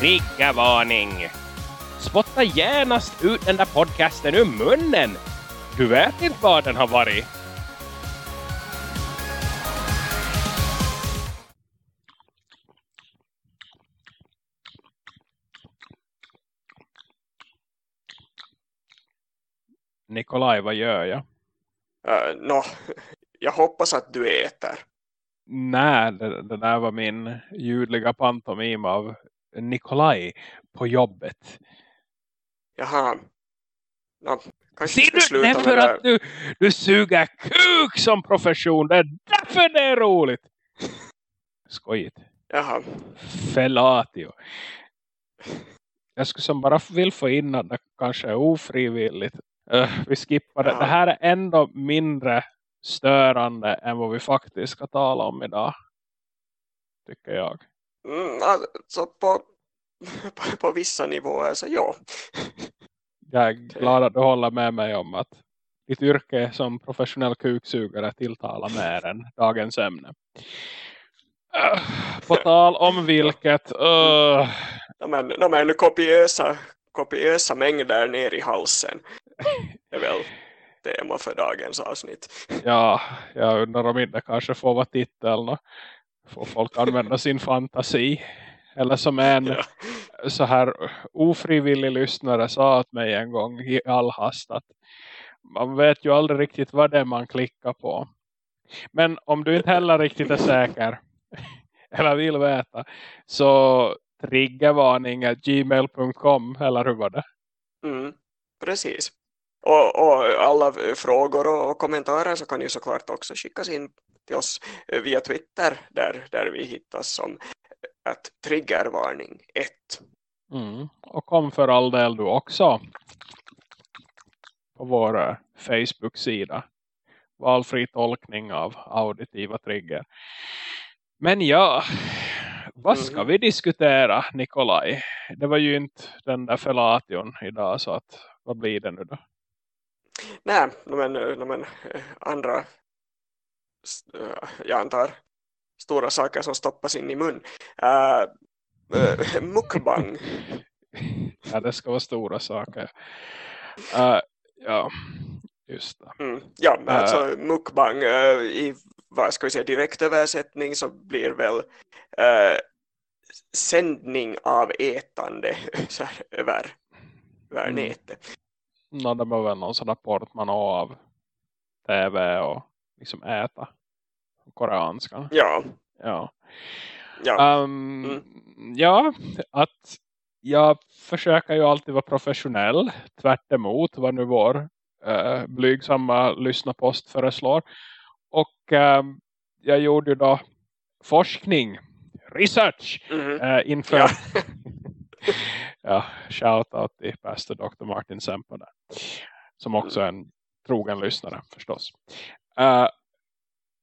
Triggervarning! Spotta genast ut den där podcasten ur munnen! Du vet inte vad den har varit. Nikolaj, vad gör jag? Uh, Nå, jag hoppas att du äter. Nej, det, det där var min ljudliga pantomim av Nikolaj på jobbet. Jaha. Kanske Ser du, det för det att du, du suger kuk som profession. Det är därför det är roligt. Skojigt. Jaha. Felatio. Jag skulle som bara vill få in att det kanske är ofrivilligt. Uh, vi skippar det. Ja. Det här är ändå mindre störande än vad vi faktiskt ska tala om idag. Tycker jag. Mm, alltså på, på, på vissa nivåer så ja. Jag är glad att du håller med mig om att ditt yrke som professionell kuksugare tilltalar mer än dagens ämne. Uh, på tal om vilket... Uh, men, no, men kopiösa, kopiösa mängder ner i halsen. Det är väl tema för dagens avsnitt. ja, jag undrar om inte kanske får vara titeln får folk använda sin fantasi. Eller som en Ja. så här ofrivillig lyssnare sa åt mig en gång i all hast att man vet ju aldrig riktigt vad det är man klickar på. Men om du inte heller riktigt är säker eller vill veta så triggervarning gmail.com eller hur var det? Mm, precis. Och, och alla frågor och, kommentarer så kan ju såklart också skickas in till oss via Twitter där, där vi hittas som att triggervarning 1. Mm. Och kom för all del du också på vår eh, Facebook-sida. Valfri tolkning av auditiva trigger. Men ja, vad ska Mhm. vi diskutera Nikolaj? Det var ju inte den där felation idag så att vad blir det nu då? Nej, men, men eh, andra eh, jag antar stora saker som stoppas in i mun. Uh, uh, mukbang. Ja, det ska vara stora saker. Eh, ja, just det. Mm. Ja, men Äh. alltså mukbang eh, i vad ska vi säga, direktöversättning så blir väl sändning av ätande så här, över, över Mm. nätet. Nå, det var någon sån där portman av tv och liksom äta koreanskan. Ja, Ja. ja. Um, Mm. ja, att jag försöker ju alltid vara professionell tvärt emot vad nu vår uh, blygsamma lyssnarpost föreslår. Och ehm, jag gjorde ju då forskning, research Mhm. eh, inför Ja. ja, shout out till pastor Dr. Martin Semper där. Som också är en trogen lyssnare förstås. Eh,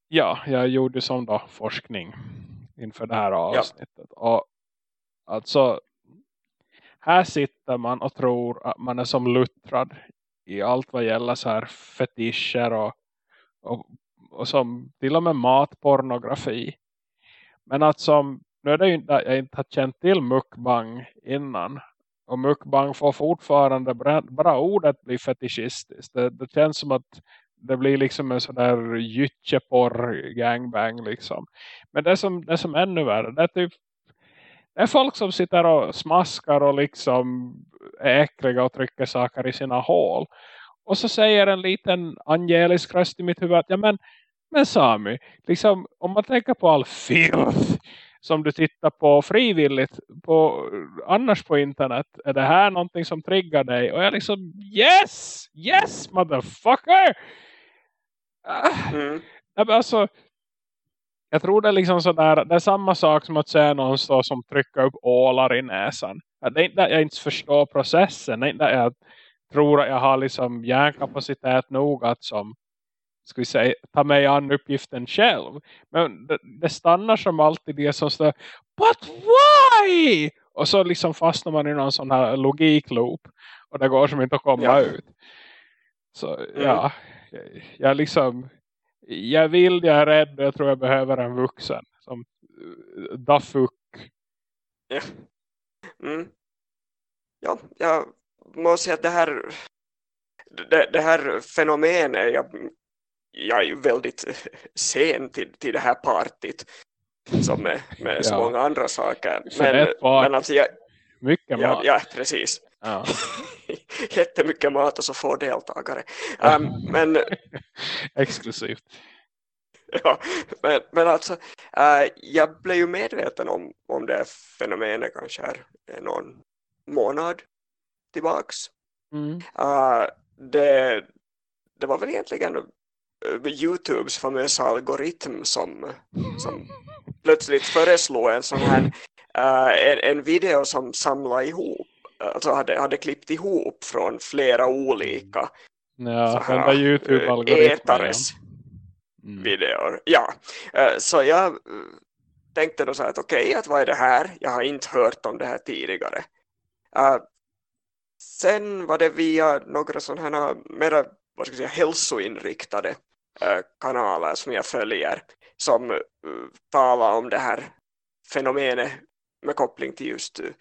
ja, jag gjorde som då forskning inför det här avsnittet. Och alltså här sitter man och tror att man är som luttrad i allt vad gäller så här fetischer och, och, och som till och med matpornografi. Men att som, nu är det ju inte jag inte har känt till mukbang innan. Och mukbang får fortfarande bara, ordet bli fetischistiskt. Det, det känns som att det blir liksom en sån där gyttjeporr gangbang liksom. Men det som, det som är ännu värre, det är typ det är folk som sitter och smaskar och liksom är äckliga och trycker saker i sina hål. Och så säger en liten angelisk röst i mitt huvud att ja men, men Sami, liksom, om man tänker på all filth som du tittar på frivilligt på, annars på internet, är det här någonting som triggar dig? Och jag liksom, yes! Yes, motherfucker! Ah. Mm. Alltså, jag tror det är liksom sådär, det är samma sak som att säga någon står som trycker upp ålar i näsan. Det är inte att jag inte förstår processen, det är inte att jag tror att jag har liksom hjärnkapacitet nog att som ska vi säga, ta mig an uppgiften själv. Men det, det stannar som alltid det som står But why? Och så liksom fastnar man i någon sån här logikloop. Och det går som inte att komma Ja. ut. Så ja, jag, jag liksom jag vill, jag är rädd och jag tror jag behöver en vuxen som da fuck. Ja. Mm. Ja, jag måste säga att det här det, det här fenomenet jag, jag är ju väldigt sen till, till det här partyt som med, med så många andra saker. Men, men alltså jag, mycket ja, mat. Ja, precis. Ja. Jättemycket mat och så få deltagare. Um, men, Exklusivt. Ja, men, men alltså uh, jag blev ju medveten om, om det fenomenet kanske här någon månad tillbaks. Mm. Uh, det, det var väl egentligen Youtubes famösa algoritm som, som plötsligt föreslog en sån här uh, en, en, video som samlade ihop alltså hade, hade klippt ihop från flera olika ja, så här, ätares mm. videor. Ja, uh, så jag uh, tänkte då så här att okej, okay, att vad är det här? Jag har inte hört om det här tidigare. sen var det via några sådana här mera vad ska jag säga, hälsoinriktade Eh, kanaler som jag följer som talar om det här fenomenet med koppling till just uh,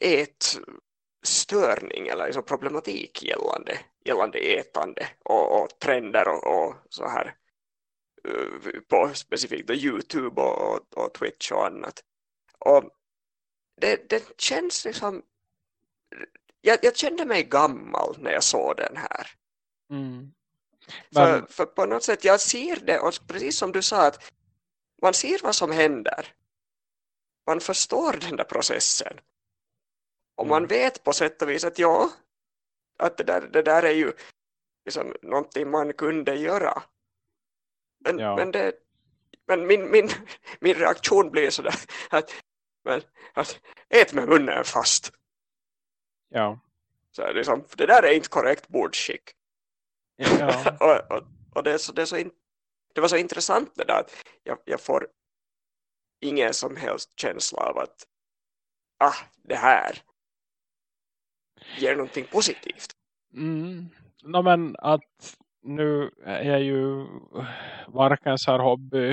ätstörning eller liksom problematik gällande, gällande ätande och, och trender och, och, så här uh, på specifikt Youtube och, och, Twitch och annat. Och det, det känns liksom jag, jag kände mig gammal när jag såg den här. Mm. Men... För, för på något sätt, jag ser det, och precis som du sa, att man ser vad som händer. Man förstår den där processen. Och man mm. vet på sätt och vis att ja, att det där, det där är ju liksom någonting man kunde göra. Men, ja. men, det, men min, min, min reaktion blir sådär att, men, att ät med munnen fast. Ja. Så liksom, det där är inte korrekt bordskick. Ja. och, och, och, det, är så, det, är så in, det var så intressant det där att jag, jag får ingen som helst känsla av att ah, det här ger någonting positivt. Mm. No, men att nu är jag ju varken så här hobby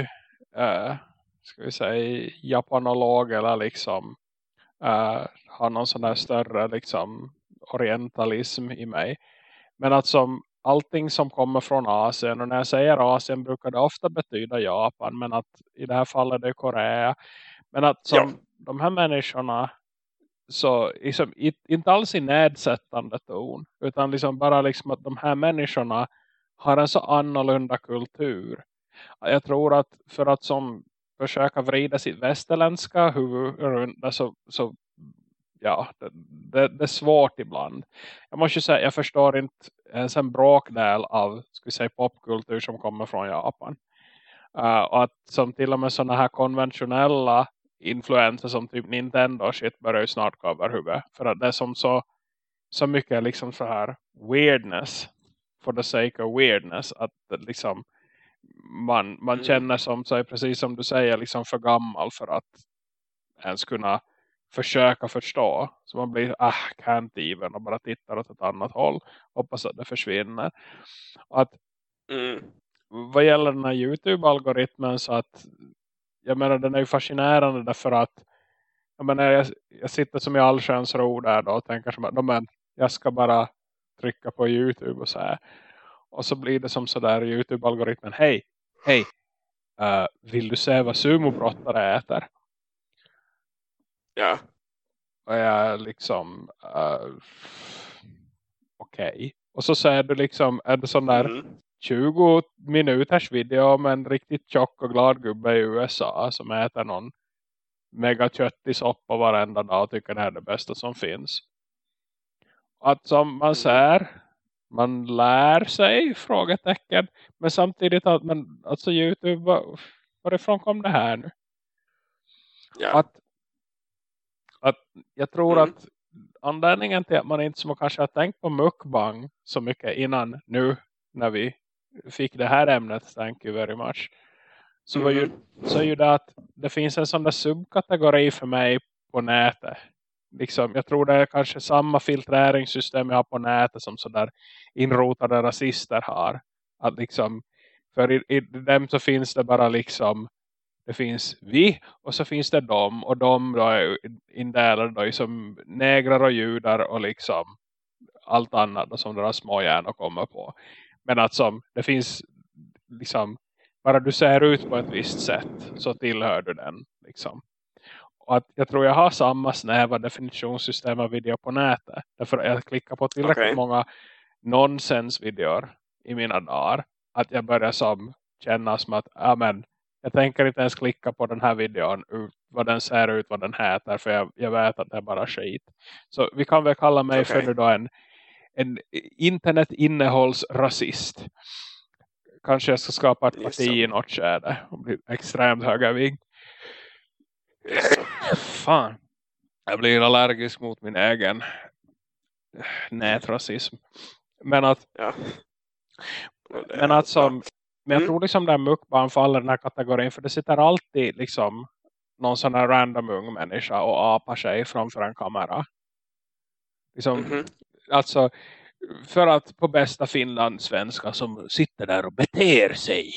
äh, ska vi säga japanolog eller liksom äh, har någon sån där större liksom orientalism i mig. Men att som allting som kommer från Asien. Och när jag säger Asien brukar det ofta betyda Japan men att i det här fallet det är Korea. Men att som ja. de här människorna så liksom, inte alls i nedsättande ton utan liksom bara liksom att de här människorna har en så annorlunda kultur. Jag tror att för att som försöka vrida sitt västerländska huvud runt det så, så ja, det, det, är svårt ibland. Jag måste säga, jag förstår inte ens en bråkdel av ska säga, popkultur som kommer från Japan. Uh, och att som till och med sådana här konventionella influenser som typ Nintendo shit börjar ju snart gå över huvudet. För att det är som så, så mycket liksom så här weirdness for the sake of weirdness att liksom man, man mm. känner som sig precis som du säger liksom för gammal för att ens kunna försöka förstå. Så man blir ah, can't even och bara tittar åt ett annat håll. Hoppas att det försvinner. Att, mm. Vad gäller den här Youtube-algoritmen så att jag menar den är ju fascinerande därför att jag, menar, jag, jag sitter som i allsköns ro där då och tänker som att men, jag ska bara trycka på Youtube och så här. Och så blir det som sådär Youtube-algoritmen. Hej, hej. Uh, vill du se vad sumobrottare äter? Ja. Och jag liksom uh, okej. Okay. Och så säger du liksom en sån där mm. 20 minuters video om en riktigt tjock och glad gubbe i USA som äter någon mega köttig soppa varenda dag och tycker det är det bästa som finns. Att som man mm. ser man lär sig frågetecken men samtidigt att man alltså Youtube var, varifrån kom det här nu? Ja. Att att jag tror mm. att anledningen till att man inte som kanske har tänkt på mukbang så mycket innan nu när vi fick det här ämnet, thank you very much så, var ju, mm. så är ju det att det finns en sån där subkategori för mig på nätet liksom, jag tror det är kanske samma filtreringssystem jag har på nätet som sådär inrotade rasister har att liksom, för i, i dem så finns det bara liksom det finns vi och så finns det dem och de då är indelade då som negrar och judar och liksom allt annat som deras små hjärnor kommer på. Men att som det finns liksom bara du ser ut på ett visst sätt så tillhör du den liksom. Och att jag tror jag har samma snäva definitionssystem av video på nätet. Därför att jag klickar på tillräckligt okay. många nonsensvideor i mina dagar. Att jag börjar som känna som att amen, jag tänker inte ens klicka på den här videon vad den ser ut, vad den heter för jag, jag vet att det är bara skit. Så vi kan väl kalla mig okay. för då en, en internetinnehållsrasist. Kanske jag ska skapa ett parti i något skede och bli extremt högervig. Fan. Jag blir allergisk mot min egen nätrasism. Men att ja. men att som men jag mm. tror liksom där mukbang faller den här kategorin för det sitter alltid liksom någon sån här random ung människa och apar sig framför en kamera. Liksom, mm -hmm. Alltså för att på bästa Finland svenska som sitter där och beter sig.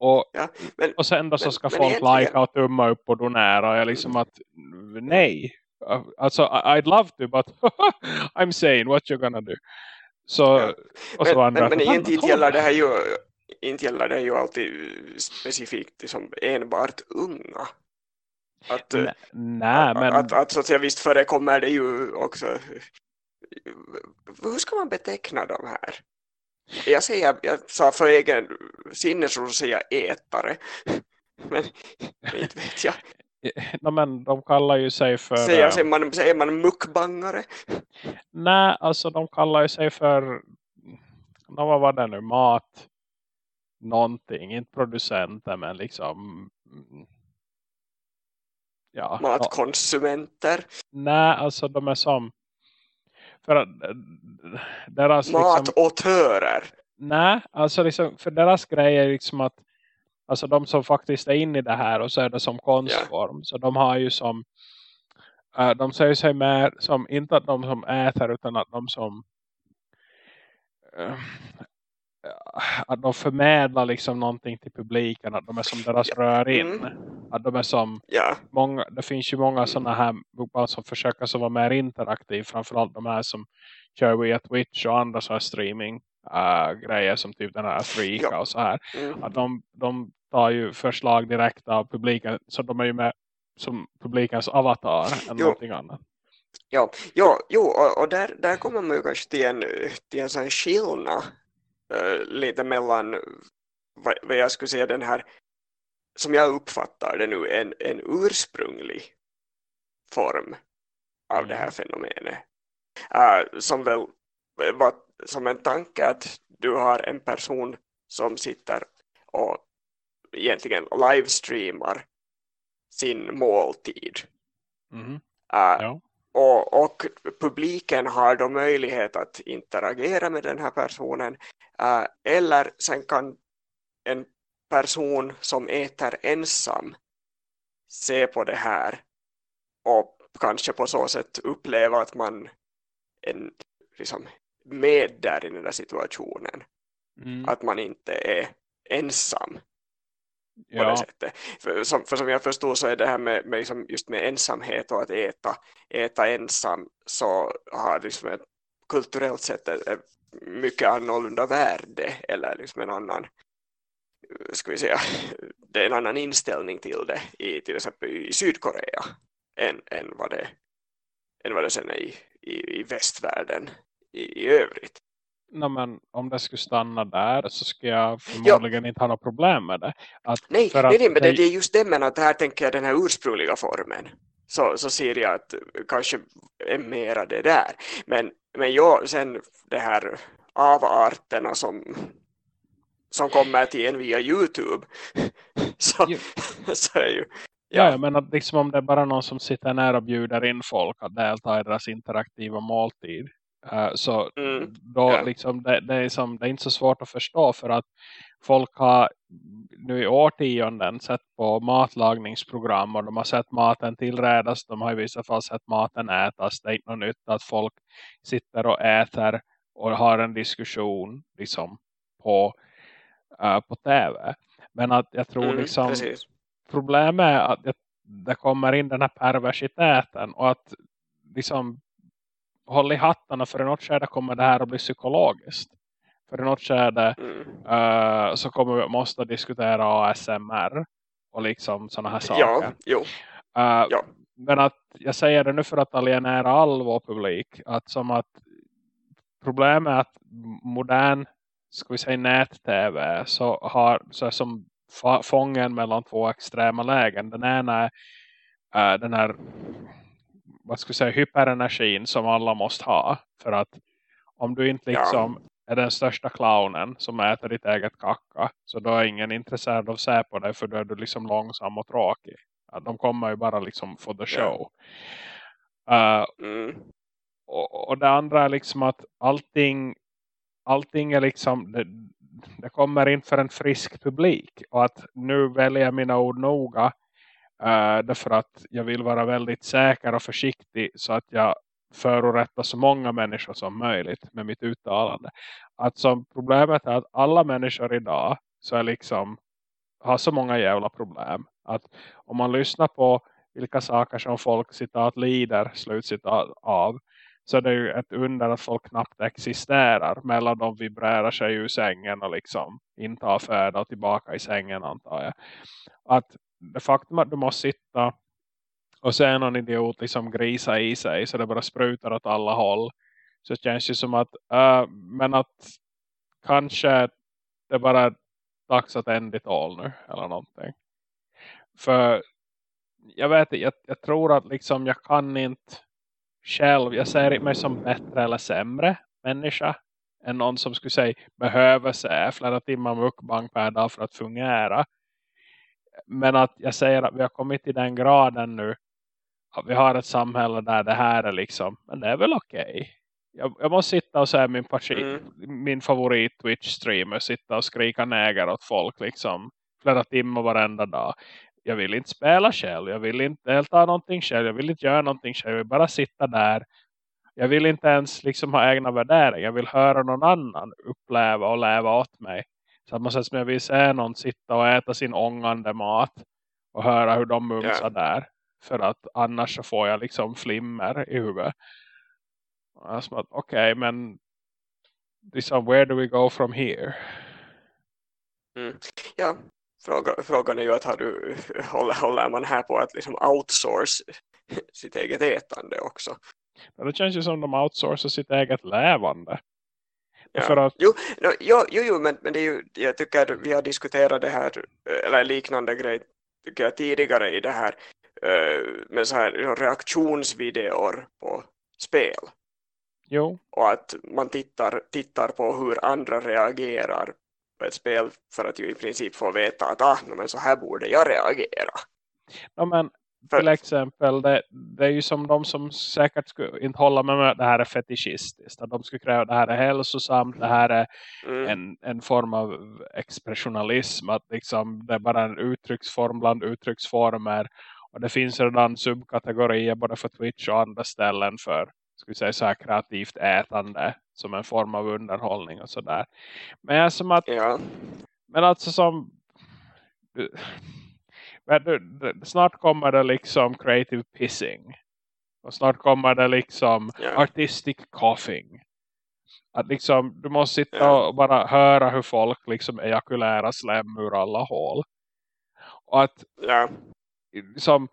Och, ja, men, och sen då så ska men, folk lika och tumma upp och donera. Jag liksom att nej. Alltså I'd love to but I'm saying what you're gonna do. Så, ja. och så men, men, men egentligen gäller det här ju inte gäller det ju alltid specifikt liksom enbart unga. Att, nej, nej, men... att, att, så att säga, visst förekommer det ju också hur ska man beteckna de här? Jag säger, jag sa för egen sinnesro säga ätare. Men inte vet jag. No, men de kallar ju sig för... Säger, äh, säger, man, säger man mukbangare? Nej, alltså de kallar ju sig för... No, vad var det nu? Mat. Någonting. Inte producenter men liksom... Ja, Matkonsumenter? Nej, alltså de är som för att eh, deras Matautörer. Liksom, nej, alltså liksom, för deras grej är liksom att alltså de som faktiskt är inne i det här och så är det som konstform. Yeah. Så de har ju som uh, de säger sig mer som inte att de som äter utan att de som uh, att de förmedlar liksom någonting till publiken att de är som deras rör in mm. att de är som yeah. många, det finns ju många sådana här som försöker så vara mer interaktiv framförallt de här som kör via Twitch och andra så här streaming uh, grejer som typ den här Afrika ja. och så här mm. att de, de tar ju förslag direkt av publiken så de är ju med som publikens avatar än jo. någonting annat Ja, ja jo, och, och, där, där kommer man ju kanske till en, till en sån skillnad lite mellan vad, vad, jag skulle säga den här som jag uppfattar det nu en, en ursprunglig form av det här mm. fenomenet uh, som väl var som en tanke att du har en person som sitter och egentligen livestreamar sin måltid. Mm. Uh, ja. Och, och publiken har då möjlighet att interagera med den här personen Uh, eller sen kan en person som äter ensam se på det här och kanske på så sätt uppleva att man är liksom med där i den där situationen. Mm. Att man inte är ensam på det sättet. För som, för som jag förstod så är det här med, med liksom just med ensamhet och att äta, äta ensam så har liksom ett kulturellt sett ett, mycket annorlunda värde eller liksom en annan ska vi säga, det är en annan inställning till det i till exempel i Sydkorea än, än, vad, det, än vad det sen är i, i, i västvärlden i, i övrigt. No, men om det skulle stanna där så ska jag förmodligen ja. inte ha något problem med det. Att nej, nej, nej, men det, det är just det men att här tänker jag den här ursprungliga formen. Så, så ser jag att kanske är mera det där. Men men jo, sen det här avarterna som, som kommer till en via Youtube så, så är ju Ja, ja men att liksom om det är bara någon som sitter nära och bjuder in folk att delta i deras interaktiva måltid. Uh, så mm, då ja. liksom det, det, är som, det är inte så svårt att förstå för att folk har nu i årtionden sett på matlagningsprogram och de har sett maten tillredas. De har i vissa fall sett maten ätas. Det är inte något nytt att folk sitter och äter och har en diskussion liksom på, uh, på tv. Men att jag tror mm, liksom precis. problemet är att det, det kommer in den här perversiteten och att liksom håll i hattarna för i något skede kommer det här att bli psykologiskt. För i något skede mm. uh, så kommer vi måste diskutera ASMR och liksom sådana här saker. Ja. Uh, ja. Men att jag säger det nu för att alienera all vår publik. Att som att problemet är att modern ska vi säga nät-tv så har så som fången mellan två extrema lägen. Den ena är uh, den här vad ska vi säga, hyperenergin som alla måste ha. För att om du inte liksom ja. är den största clownen som äter ditt eget kacka så då är ingen intresserad av att se på dig för då är du liksom långsam och tråkig. De kommer ju bara liksom for the show. Ja. Uh, mm. och, och det andra är liksom att allting allting är liksom det, det kommer in för en frisk publik och att nu väljer jag mina ord noga Uh, därför att jag vill vara väldigt säker och försiktig så att jag förorättar så många människor som möjligt med mitt uttalande. Att som problemet är att alla människor idag så är liksom har så många jävla problem. Att om man lyssnar på vilka saker som folk citat lider slutcitat av så är det ju ett under att folk knappt existerar mellan de vibrerar sig ur sängen och liksom intar föda och tillbaka i sängen antar jag. Att det faktum att du måste sitta och se någon idiot liksom grisa i sig så det bara sprutar åt alla håll så det känns ju som att uh, men att kanske det bara är dags att ända ditt all nu eller någonting. För jag vet jag, jag tror att liksom jag kan inte själv, jag ser mig som bättre eller sämre människa än någon som skulle säga behöver se flera timmar mukbang per dag för att fungera men att jag säger att vi har kommit till den graden nu att vi har ett samhälle där det här är liksom, men det är väl okej. Okay. Jag, jag, måste sitta och säga min, parti, mm. min favorit Twitch-streamer sitta och skrika nägar åt folk liksom flera timmar varenda dag. Jag vill inte spela själv, jag vill inte delta någonting själv, jag vill inte göra någonting själv, jag vill bara sitta där. Jag vill inte ens liksom ha egna värderingar, jag vill höra någon annan uppleva och leva åt mig. Samma sätt som jag vill se någon sitta och äta sin ångande mat. Och höra hur de mumsar yeah. där. För att annars så får jag liksom flimmer i huvudet. Okej, okay, men liksom, where do we go from here? Mm. Ja, fråga, frågan är ju att har du, håller, håller man här på att liksom outsource sitt eget ätande också? Men det känns ju som de outsourcar sitt eget lävande. Ja. För att... jo, no, jo, jo, jo, men, men det är ju, jag tycker att vi har diskuterat det här, eller liknande grej tycker jag, tidigare i det här med så här reaktionsvideor på spel. Jo. Och att man tittar, tittar på hur andra reagerar på ett spel för att ju i princip få veta att ah, men så här borde jag reagera. Ja, men till exempel, det, det, är ju som de som säkert skulle inte hålla med mig att det här är fetischistiskt. Att de skulle kräva att det här är hälsosamt, det här är mm. en, en form av expressionalism. Att liksom, det är bara en uttrycksform bland uttrycksformer. Och det finns redan subkategorier både för Twitch och andra ställen för vi säga så här kreativt ätande som en form av underhållning och sådär. Men som att ja. men alltså som snart kommer det liksom creative pissing. Och snart kommer det liksom yeah. artistic coughing. Att liksom, du måste sitta yeah. och bara höra hur folk liksom ejakulerar slem ur alla hål. Och att yeah. liksom,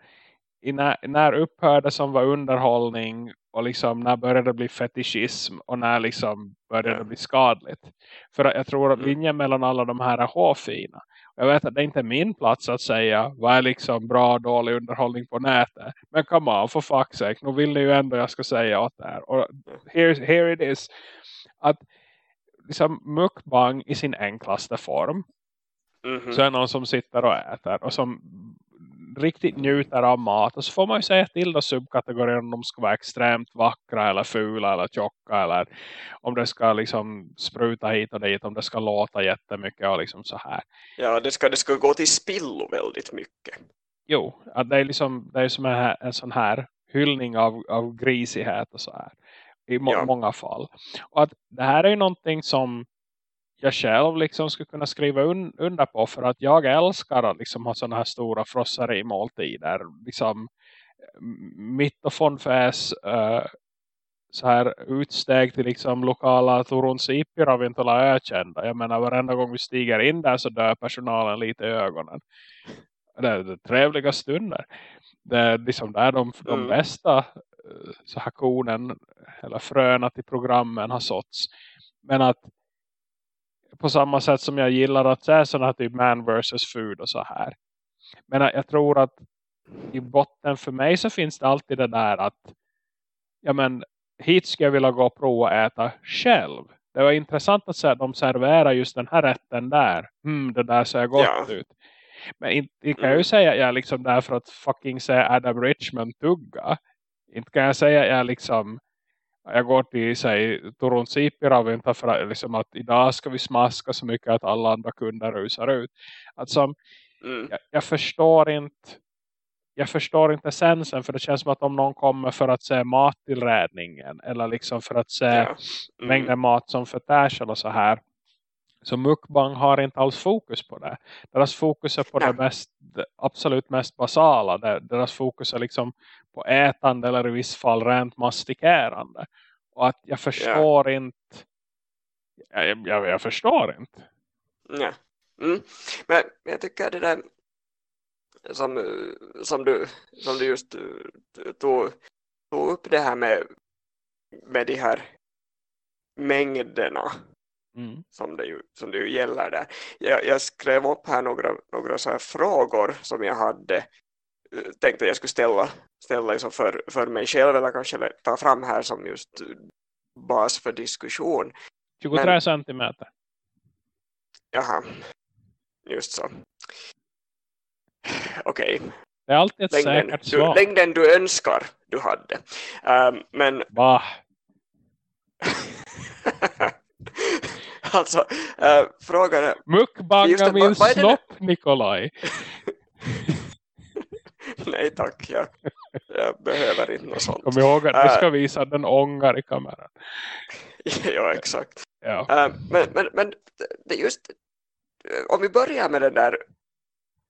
när, när upphörde som var underhållning och liksom när började det bli fetischism och när liksom började det bli skadligt. För jag tror att mm. linjen mellan alla de här är hårfina. Jag vet att det inte är min plats att säga vad är liksom bra och dålig underhållning på nätet. Men come on, för fuck's sake. Nu vill ni ju ändå jag ska säga åt det här. Och here, here it is. Att liksom mukbang i sin enklaste form. Mm -hmm. Så är någon som sitter och äter. Och som riktigt njuter av mat. Och så får man ju säga till då subkategorier om de ska vara extremt vackra eller fula eller tjocka. Eller om det ska liksom spruta hit och dit. Om det ska låta jättemycket och liksom så här. Ja, det ska, det ska gå till spillo väldigt mycket. Jo, att det är liksom det är som en, en sån här hyllning av, av grisighet och så här. I må, ja. många fall. Och att det här är ju någonting som jag själv liksom skulle kunna skriva un under på för att jag älskar att liksom ha sådana här stora frossar i måltider liksom mitt och fondfäs uh, så här utsteg till liksom lokala Turunsiippiravintola ökända. Jag menar varenda gång vi stiger in där så dör personalen lite i ögonen. Det är, det är trevliga stunder. Det är liksom där de, de mm. bästa eh, så här konen eller fröna till programmen har såtts. Men att på samma sätt som jag gillar att säga sådana typ man versus food och så här. Men jag tror att i botten för mig så finns det alltid det där att ja men hit ska jag vilja gå och prova att äta själv. Det var intressant att se att de serverar just den här rätten där. Mm, det där ser gott ja. ut. Men inte kan jag ju mm. säga att jag är liksom där för att fucking se Adam Richmond tugga. Inte kan jag säga att jag liksom jag går till sig Turun Sipiravinta för att, liksom, att idag ska vi smaska så mycket att alla andra kunder rusar ut. Alltså, mm. jag, jag, förstår inte jag förstår inte essensen för det känns som att om någon kommer för att se mattillrädningen eller liksom för att se ja. mm. mängden mat som förtärs eller så här så mukbang har inte alls fokus på det. Deras fokus är på ja. det, mest, det absolut mest basala. Deras fokus är liksom på ätande eller i viss fall rent mastikerande. Och att jag förstår ja. inte jag, jag, jag, förstår inte. Ja. Mm. Men jag tycker det där som, som, du, som du just tog, tog upp det här med, med de här mängderna mm. som, det ju, som det ju gäller där. Jag, jag skrev upp här några, några så här frågor som jag hade tänkte jag skulle ställa, ställa liksom för, för mig själv eller kanske ta fram här som just bas för diskussion. 23 Men, centimeter. Jaha, just så. Okej. Okay. Det är alltid ett längden, säkert svar. Du, längden du önskar du hade. Um, men... Va? alltså, uh, frågan är... Mukbanga min snopp, Nikolaj. Nej tack, jag, jag behöver inte något sånt. Kom ihåg att vi ska visa den ångar i kameran. ja, exakt. Ja. Uh, men, men, men det just, om vi börjar med den där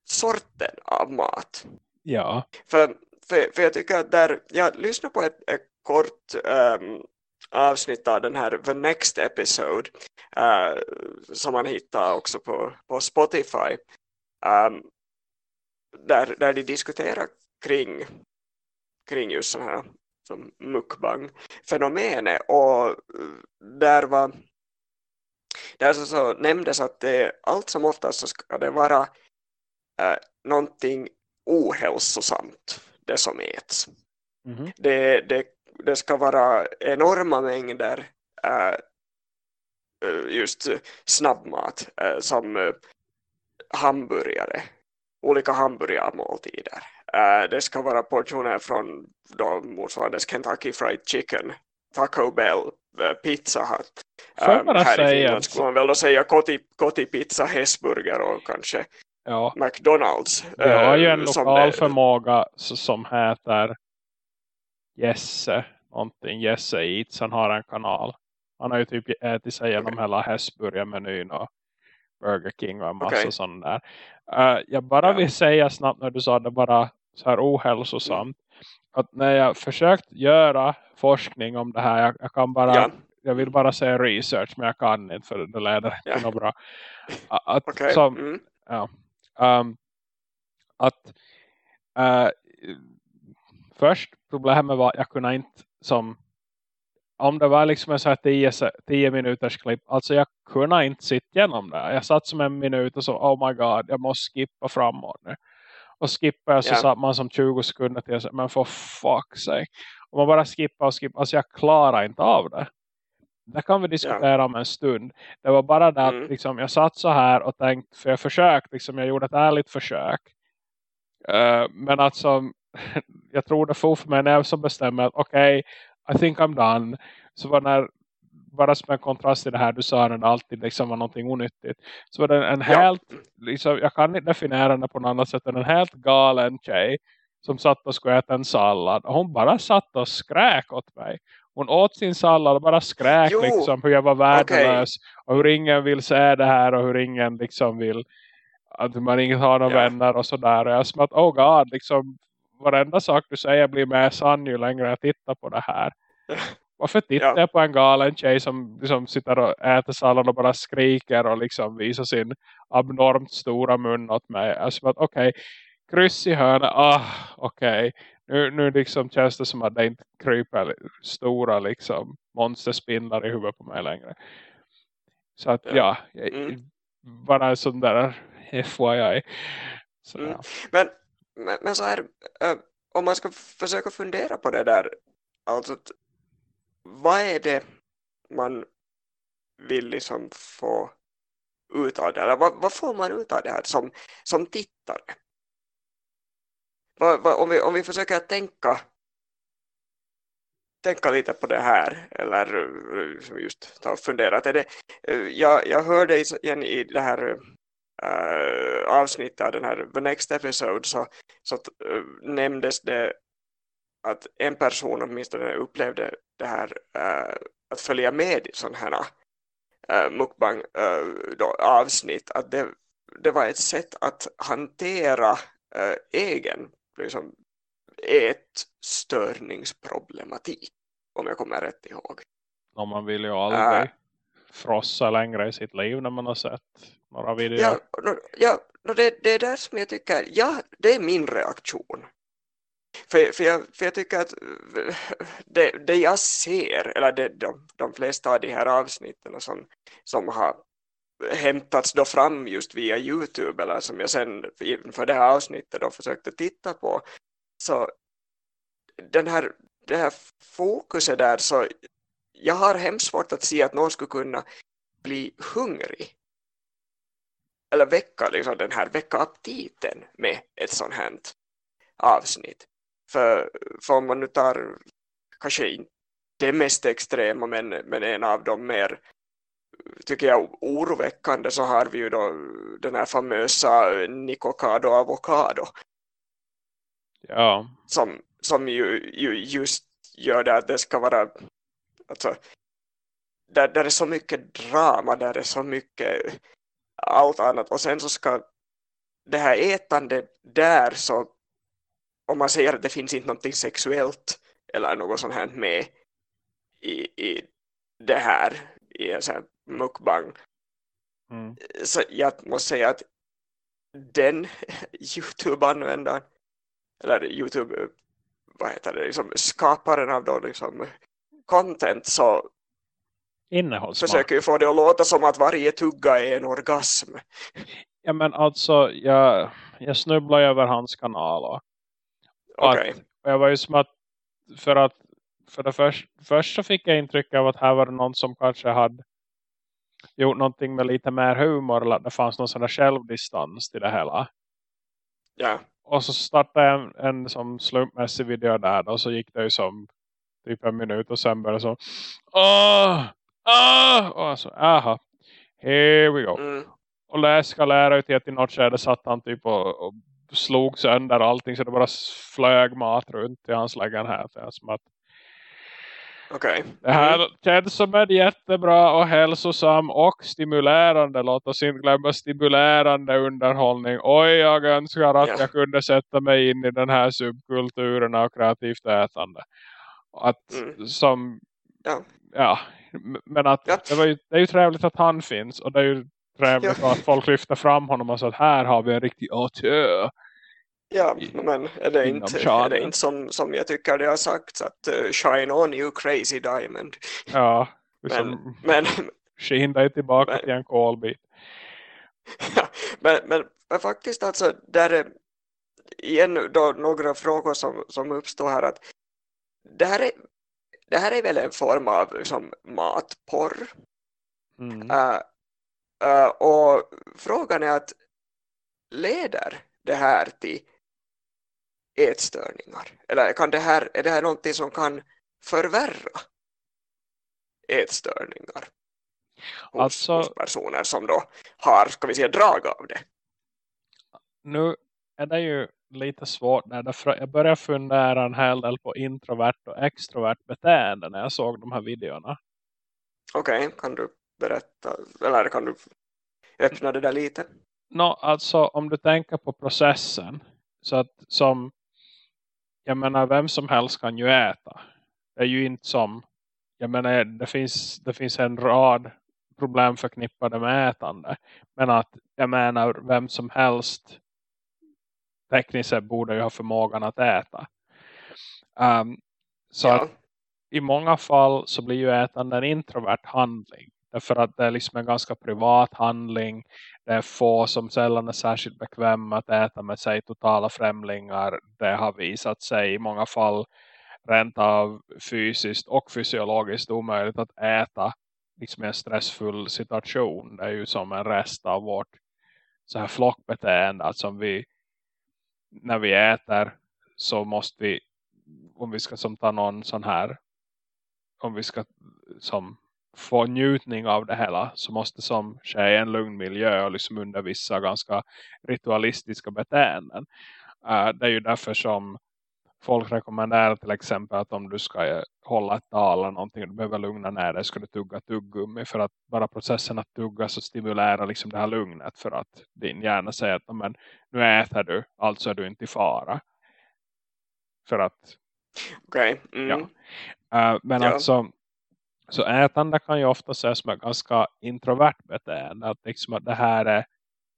sorten av mat. Ja. För, för, för jag tycker att där, jag lyssnar på ett, ett kort um, avsnitt av den här The Next Episode uh, som man hittar också på, på Spotify. Um, där, där de diskuterar kring, kring just sådana här som mukbang-fenomenet och där var där så, så nämndes att det, allt som oftast så ska det vara äh, någonting ohälsosamt det som äts. Mm -hmm. det, det, det ska vara enorma mängder äh, just snabbmat äh, som hamburgare olika hamburgarmåltider. Uh, det ska vara portioner från då motsvarande Kentucky Fried Chicken, Taco Bell, uh, Pizza Hut. Um, här säga... i Finland skulle man väl då säga Koti, Koti Pizza, Hesburger och kanske ja. McDonalds. Vi har ju en uh, lokal det... förmåga som heter Jesse, någonting, Jesse Eats, han har en kanal. Han har ju typ ätit sig igenom okay. hela Hesburger-menyn och Burger King och en massa okay. sånt där. Uh, jag bara vill säga snabbt när du sa det bara så här ohälsosamt. Att när jag försökt göra forskning om det här, jag, jag kan bara, ja. jag vill bara säga research men jag kan inte för det leder ja. till något bra. Att, okay. som, mm. ja, um, att uh, först problemet var att jag kunde inte som om det var liksom en så här tio, tio minuters klipp. Alltså jag kunde inte sitta igenom det. Jag satt som en minut och så, oh my god, jag måste skippa framåt nu. Och skippar jag så yeah. satt man som 20 sekunder till sig. Men för fuck sig. Om man bara skippar och skippar. Alltså jag klarar inte av det. Det kan vi diskutera yeah. om en stund. Det var bara det mm. att liksom, jag satt så här och tänkte. För jag försökte. Liksom, jag gjorde ett ärligt försök. Uh, men alltså. jag tror det får för mig när så bestämmer att okej. Okay, i think I'm done. Så var när bara som en kontrast till det här du sa när det alltid liksom var någonting onyttigt. Så var det en helt, liksom, jag kan inte definiera det på något annat sätt än en helt galen tjej som satt och skulle äta en sallad. Och hon bara satt och skräk åt mig. hon åt sin sallad och bara skräk Jo, liksom hur jag var värdelös. Och hur ingen vill se det här och hur ingen liksom vill att man inte har några Ja. vänner och sådär. Och jag som att, oh god, liksom varenda sak du säger blir mer sann ju längre jag tittar på det här. Varför tittar Ja. jag på en galen tjej som liksom sitter och äter sallad och bara skriker och liksom visar sin abnormt stora mun åt mig. Att, okej, kryss i hörnet, ah, okej. Nu, nu liksom känns det som att det inte kryper stora liksom monsterspindlar i huvudet på mig längre. Så att Ja. ja, Mm. bara en sån där FYI. Så, Mm. ja. Men, men, men så här, äh, om man ska försöka fundera på det där, alltså att, vad är det man vill liksom få ut av det? här? vad, vad får man ut av det här som, som tittare? Vad, vad, om, vi, om vi försöker tänka tänka lite på det här eller liksom just ta och fundera. Att är det, jag, jag hörde igen i det här uh, avsnittet av den här The Next Episode så, så uh, nämndes det att en person åtminstone upplevde det här eh, att följa med i sådana här uh, mukbang då, avsnitt att det, det var ett sätt att hantera egen liksom, ätstörningsproblematik om jag kommer rätt ihåg. Och man vill ju aldrig frossa längre i sitt liv när man har sett några videor. Ja, no, ja no, det, det är där som jag tycker, ja, det är min reaktion. För, för, jag, för jag tycker att det, det jag ser, eller det, de, de flesta av de här avsnitten som, som har hämtats då fram just via Youtube eller som jag sen inför det här avsnittet då försökte titta på så den här, det här fokuset där så jag har hemskt svårt att se att någon skulle kunna bli hungrig. Eller väcka liksom den här väcka aptiten med ett sånt här avsnitt. För, för om man nu tar kanske inte det mest extrema men, men en av de mer tycker jag oroväckande så har vi ju då den här famösa Nicocado Avocado Ja, som, som ju, ju just gör det att det ska vara alltså, där, där är så mycket drama, där är så mycket allt annat och sen så ska det här ätande där så om man säger att det finns inte någonting sexuellt eller något sånt här med i, i det här i en sån här mukbang mm. så jag måste säga att den Youtube-användaren eller Youtube vad heter det, liksom skaparen av då liksom content så försöker ju få det att låta som att varje tugga är en orgasm. Ja men alltså, jag, jag snubblade över hans kanal. Och, Okej. att, och jag var ju som att, för att, för det först, först så fick jag intryck av att här var det någon som kanske hade gjort någonting med lite mer humor eller att det fanns någon sån där självdistans till det hela. Ja. Och så startade jag en, en som slumpmässig video där och så gick det ju som typ en minut och sen började så Åh! Åh! Och så, aha. Here we go. Mm. Och läs ska lära ut att i något skede satt han typ och, och slog sönder allting så det bara flög mat runt i hans lägenhet. Som att Okej. det här känns som en jättebra och hälsosam och stimulerande. Låt oss inte glömma stimulerande underhållning. Oj, jag önskar att Ja. jag kunde sätta mig in i den här subkulturen av kreativt ätande. Att Mm. som, Ja. ja, men att Ja. det, var ju, det är ju trevligt att han finns. Och det är ju trevligt Ja. att folk lyfter fram honom och så att här har vi en riktig autör. Ja, i- men är det inte, är det inte som, som jag tycker det har sagts att uh, shine on you crazy diamond. Ja, Men, liksom, men, skin dig tillbaka men- till en kolbit. Ja, men, men, men faktiskt alltså, där är igen då några frågor som, som uppstår här att det här är, det här är väl en form av liksom, matporr. Mm. Äh, äh, och frågan är att leder det här till ätstörningar? Eller kan det här, är det här någonting som kan förvärra ätstörningar hos, Alltså- hos personer som då har, ska vi säga, drag av det? Nu är det ju lite svårt när det, jag började fundera en hel del på introvert och extrovert beteende när jag såg de här videorna. Okej, okay, kan du berätta eller kan du öppna det där lite? No, alltså om du tänker på processen så att som jag menar vem som helst kan ju äta. Det är ju inte som jag menar det finns, det finns en rad problem förknippade med ätande. Men att jag menar vem som helst tekniskt sett borde ju ha förmågan att äta. Um, så ja. att i många fall så blir ju ätande en introvert handling. Därför att det är liksom en ganska privat handling. Det är få som sällan är särskilt bekväma att äta med sig totala främlingar. Det har visat sig i många fall rent av fysiskt och fysiologiskt omöjligt att äta liksom en stressfull situation. Det är ju som en rest av vårt så här flockbeteende. Att som vi, när vi äter så måste vi, om vi ska som ta någon sån här, om vi ska som få njutning av det hela så måste som ske i en lugn miljö och liksom under vissa ganska ritualistiska beteenden. Uh, det är ju därför som folk rekommenderar till exempel att om du ska hålla ett tal eller någonting du behöver lugna ner dig ska du tugga tuggummi för att bara processen att tugga så stimulerar liksom det här lugnet för att din hjärna säger att men, nu äter du, alltså är du inte i fara. För att okay. mm. ja. Uh, men ja. alltså så ätande kan ju ofta ses som ett ganska introvert beteende. Att, liksom att det här är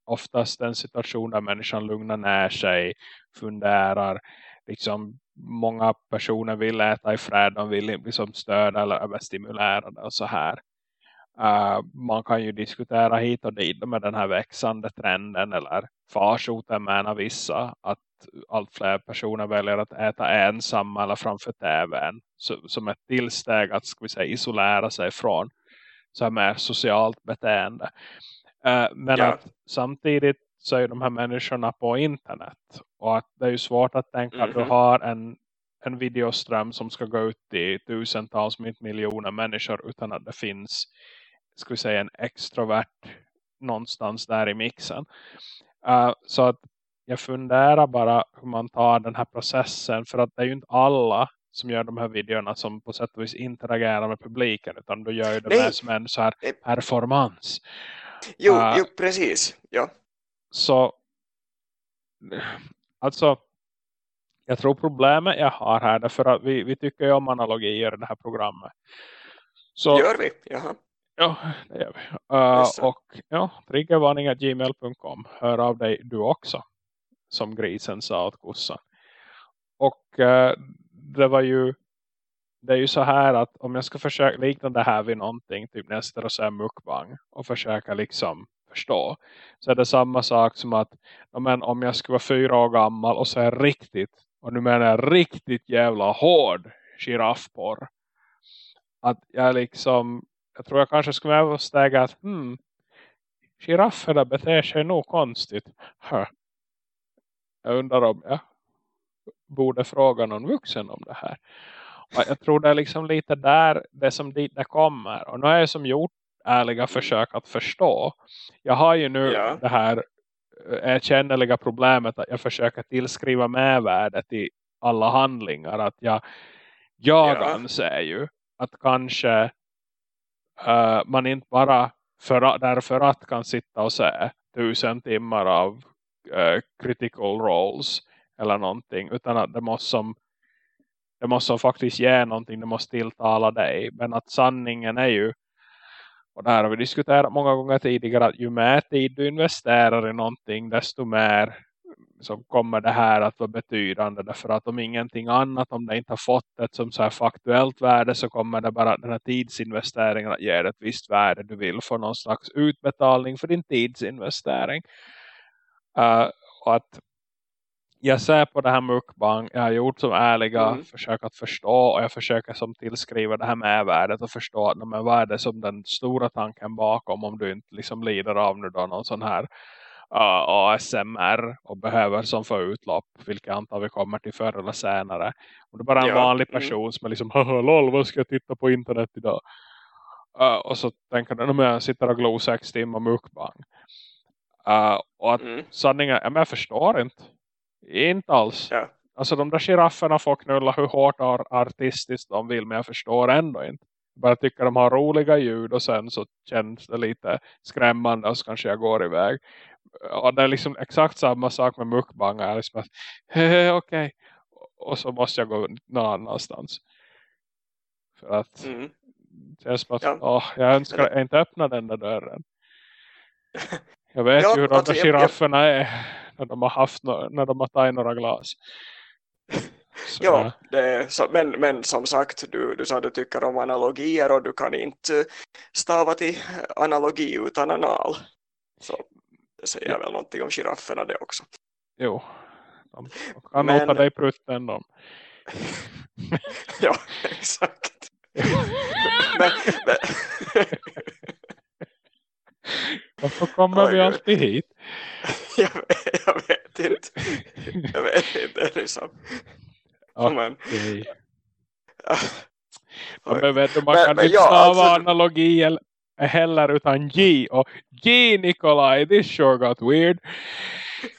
oftast en situation där människan lugnar ner sig, funderar, liksom många personer vill äta i fred, de vill liksom stödja eller överstimulera det och så här. Uh, man kan ju diskutera hit och dit med den här växande trenden eller farsoten menar vissa att allt fler personer väljer att äta ensamma eller framför tvn så, som ett tillsteg att ska vi säga, isolera sig från så här mer socialt beteende. Uh, men ja. att samtidigt så är de här människorna på internet. Och att det är ju svårt att tänka mm -hmm. att du mhm. har en, en videoström som ska gå ut till tusentals miljoner människor utan att det finns ska vi säga en extrovert någonstans där i mixen. Uh, så att jag funderar bara hur man tar den här processen för att det är ju inte alla som gör de här videorna som på sätt och vis interagerar med publiken utan du gör ju det med som en så här performance. Jo, uh, jo precis. Ja. Så alltså jag tror problemet jag har här är för att vi, vi tycker ju om analogier i det här programmet. Så, gör vi? Jaha. Ja, det gör vi. Uh, och ja, triggervarning.gmail.com Hör av dig du också. Som grisen sa åt kossan. Och uh, det var ju det är ju så här att om jag ska försöka likna det här vid någonting typ nästa och säga mukbang och försöka liksom förstå. Så är det samma sak som att men, om jag skulle vara fyra år gammal och säga riktigt, och nu menar jag riktigt jävla hård giraffporr. Att jag liksom, jag tror jag kanske skulle vara att hmm, girafferna beter sig nog konstigt. Jag undrar om jag borde fråga någon vuxen om det här. Och jag tror det är liksom lite där det som dit det kommer. Och nu har jag som gjort ärliga försök att förstå. Jag har ju nu ja. det här eh, erkänneliga problemet att jag försöker tillskriva medvärde till alla handlingar. Att jag, jag ja. anser ju att kanske uh, man inte bara för, därför att kan sitta och se tusen timmar av uh, critical roles eller någonting. Utan att det måste som det måste faktiskt ge någonting, det måste tilltala dig. Men att sanningen är ju och det här har vi diskuterat många gånger tidigare att ju mer tid du investerar i någonting desto mer mm, så kommer det här att vara betydande. Därför att om ingenting annat, om det inte har fått ett som så här faktuellt värde så kommer det bara den här tidsinvesteringen att ge ett visst värde. Du vill få någon slags utbetalning för din tidsinvestering. Uh, och att jag ser på det här mukbang, jag har gjort som ärliga mm. försök att förstå och jag försöker som tillskriva det här medvärdet och förstå att men vad är det som den stora tanken bakom om du inte liksom lider av nu då någon sån här uh, ASMR och behöver som få utlopp vilket antar vi kommer till förr eller senare. Om det bara är en ja. vanlig mm. person mm. som är liksom haha lol vad ska jag titta på internet idag uh, och så tänker du när jag sitter och glor sex timmar mukbang uh, och att mm. sanningen, ja, men jag förstår inte Inte alls. Ja. Alltså de där girafferna får knulla hur hårt och artistiskt de vill. Men jag förstår ändå inte. Jag bara tycker de har roliga ljud. Och sen så känns det lite skrämmande. Och så kanske jag går iväg. Och det är liksom exakt samma sak med mukbang. Jag är liksom okej. Okay. Och så måste jag gå någon annanstans. För att Mm. det känns som att Ja. åh, jag önskar att jag inte öppna den där dörren. Jag vet Ja, ju hur de alltså, där jag- jag- girafferna är när de har haft när de har tagit några glas. Så, Ja, så, men, men som sagt, du, du sa att du tycker om analogier och du kan inte stava till analogi utan anal. Så det säger Ja. väl någonting om girafferna det också. Jo, de, de kan Men- låta dig prutten de. ja, exakt. men, men, Varför kommer Oj, vi alltid hit? jag, vet- jag vet inte. Jag vet inte. Liksom. Okej. ja, Ja, men vet du, man Men- kan men inte ja, stava alltså- analogi el- heller utan J. Och J Nikolaj, this sure got weird.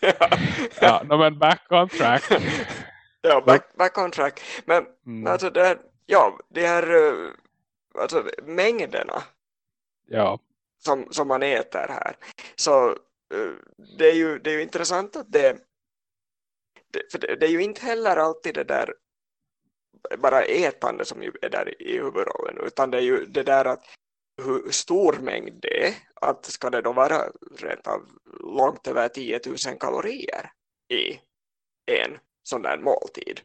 Ja, no, men back on track. ja, back, back on track. Men Mm, alltså det, ja, det är eh, alltså, mängderna ja, som, som man äter här. Så eh, det är ju, det är ju intressant att det, det, för det, det är ju inte heller alltid det där bara ätande som ju är där i huvudrollen utan det är ju det där att hur stor mängd det är att ska det då vara rent av långt över 10 000 kalorier i en sån där måltid